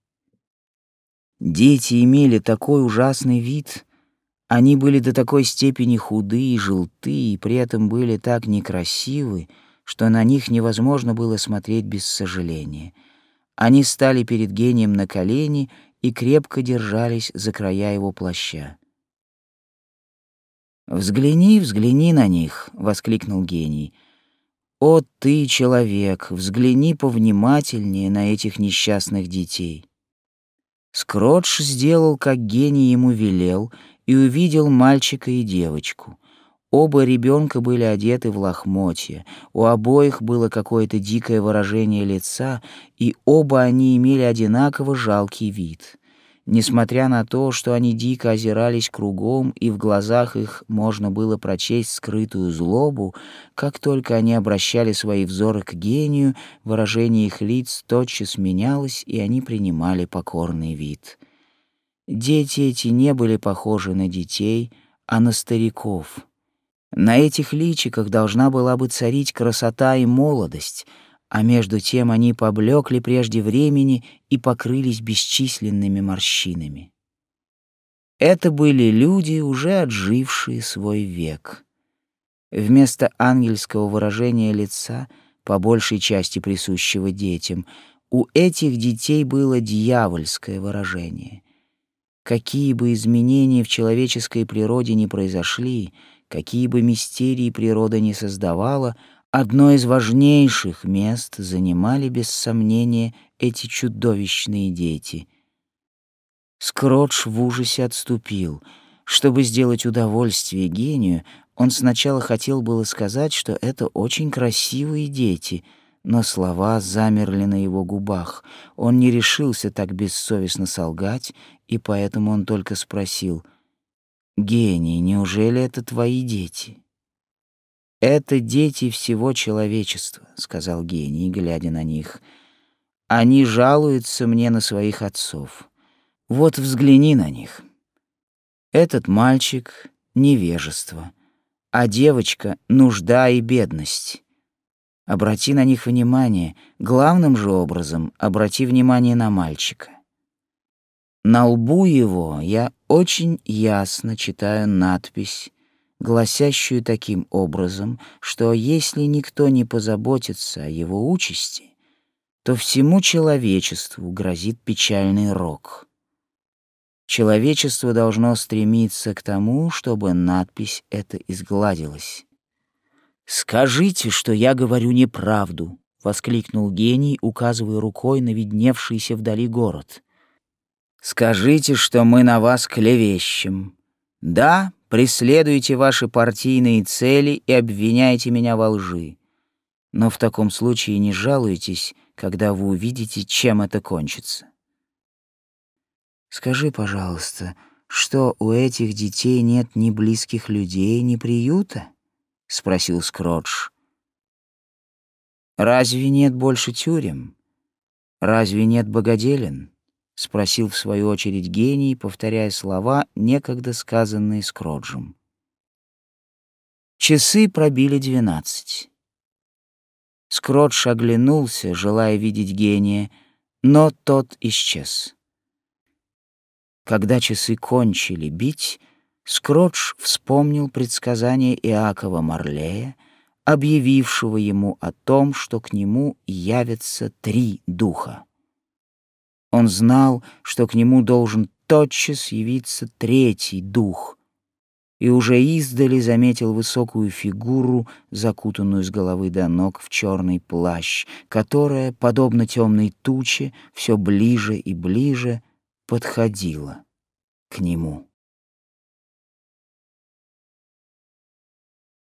[SPEAKER 1] Дети имели такой ужасный вид, они были до такой степени худые и желтые, и при этом были так некрасивы, что на них невозможно было смотреть без сожаления. Они стали перед гением на колени и крепко держались за края его плаща. «Взгляни, взгляни на них!» — воскликнул гений. «О, ты, человек, взгляни повнимательнее на этих несчастных детей!» Скротч сделал, как гений ему велел, и увидел мальчика и девочку. Оба ребенка были одеты в лохмотья, у обоих было какое-то дикое выражение лица, и оба они имели одинаково жалкий вид. Несмотря на то, что они дико озирались кругом, и в глазах их можно было прочесть скрытую злобу, как только они обращали свои взоры к гению, выражение их лиц тотчас менялось, и они принимали покорный вид. Дети эти не были похожи на детей, а на стариков. На этих личиках должна была бы царить красота и молодость — а между тем они поблекли прежде времени и покрылись бесчисленными морщинами. Это были люди, уже отжившие свой век. Вместо ангельского выражения лица, по большей части присущего детям, у этих детей было дьявольское выражение. Какие бы изменения в человеческой природе ни произошли, какие бы мистерии природа не создавала, Одно из важнейших мест занимали без сомнения эти чудовищные дети. Скротч в ужасе отступил. Чтобы сделать удовольствие гению, он сначала хотел было сказать, что это очень красивые дети, но слова замерли на его губах. Он не решился так бессовестно солгать, и поэтому он только спросил, «Гений, неужели это твои дети?» «Это дети всего человечества», — сказал гений, глядя на них. «Они жалуются мне на своих отцов. Вот взгляни на них. Этот мальчик — невежество, а девочка — нужда и бедность. Обрати на них внимание, главным же образом обрати внимание на мальчика. На лбу его я очень ясно читаю надпись гласящую таким образом, что если никто не позаботится о его участи, то всему человечеству грозит печальный рок. Человечество должно стремиться к тому, чтобы надпись эта изгладилась. «Скажите, что я говорю неправду», — воскликнул гений, указывая рукой на видневшийся вдали город. «Скажите, что мы на вас клевещем. Да, преследуете ваши партийные цели и обвиняете меня во лжи. Но в таком случае не жалуйтесь, когда вы увидите, чем это кончится. Скажи, пожалуйста, что у этих детей нет ни близких людей, ни приюта? Спросил Скротч. Разве нет больше тюрем? Разве нет богоделен? — спросил в свою очередь гений, повторяя слова, некогда сказанные Скроджем. Часы пробили двенадцать. Скродж оглянулся, желая видеть гения, но тот исчез. Когда часы кончили бить, Скродж вспомнил предсказание Иакова Марлея, объявившего ему о том, что к нему явятся три духа. Он знал, что к нему должен тотчас явиться третий дух, и уже издали заметил высокую фигуру, закутанную с головы до ног в черный плащ, которая, подобно темной туче, все ближе и ближе подходила к нему.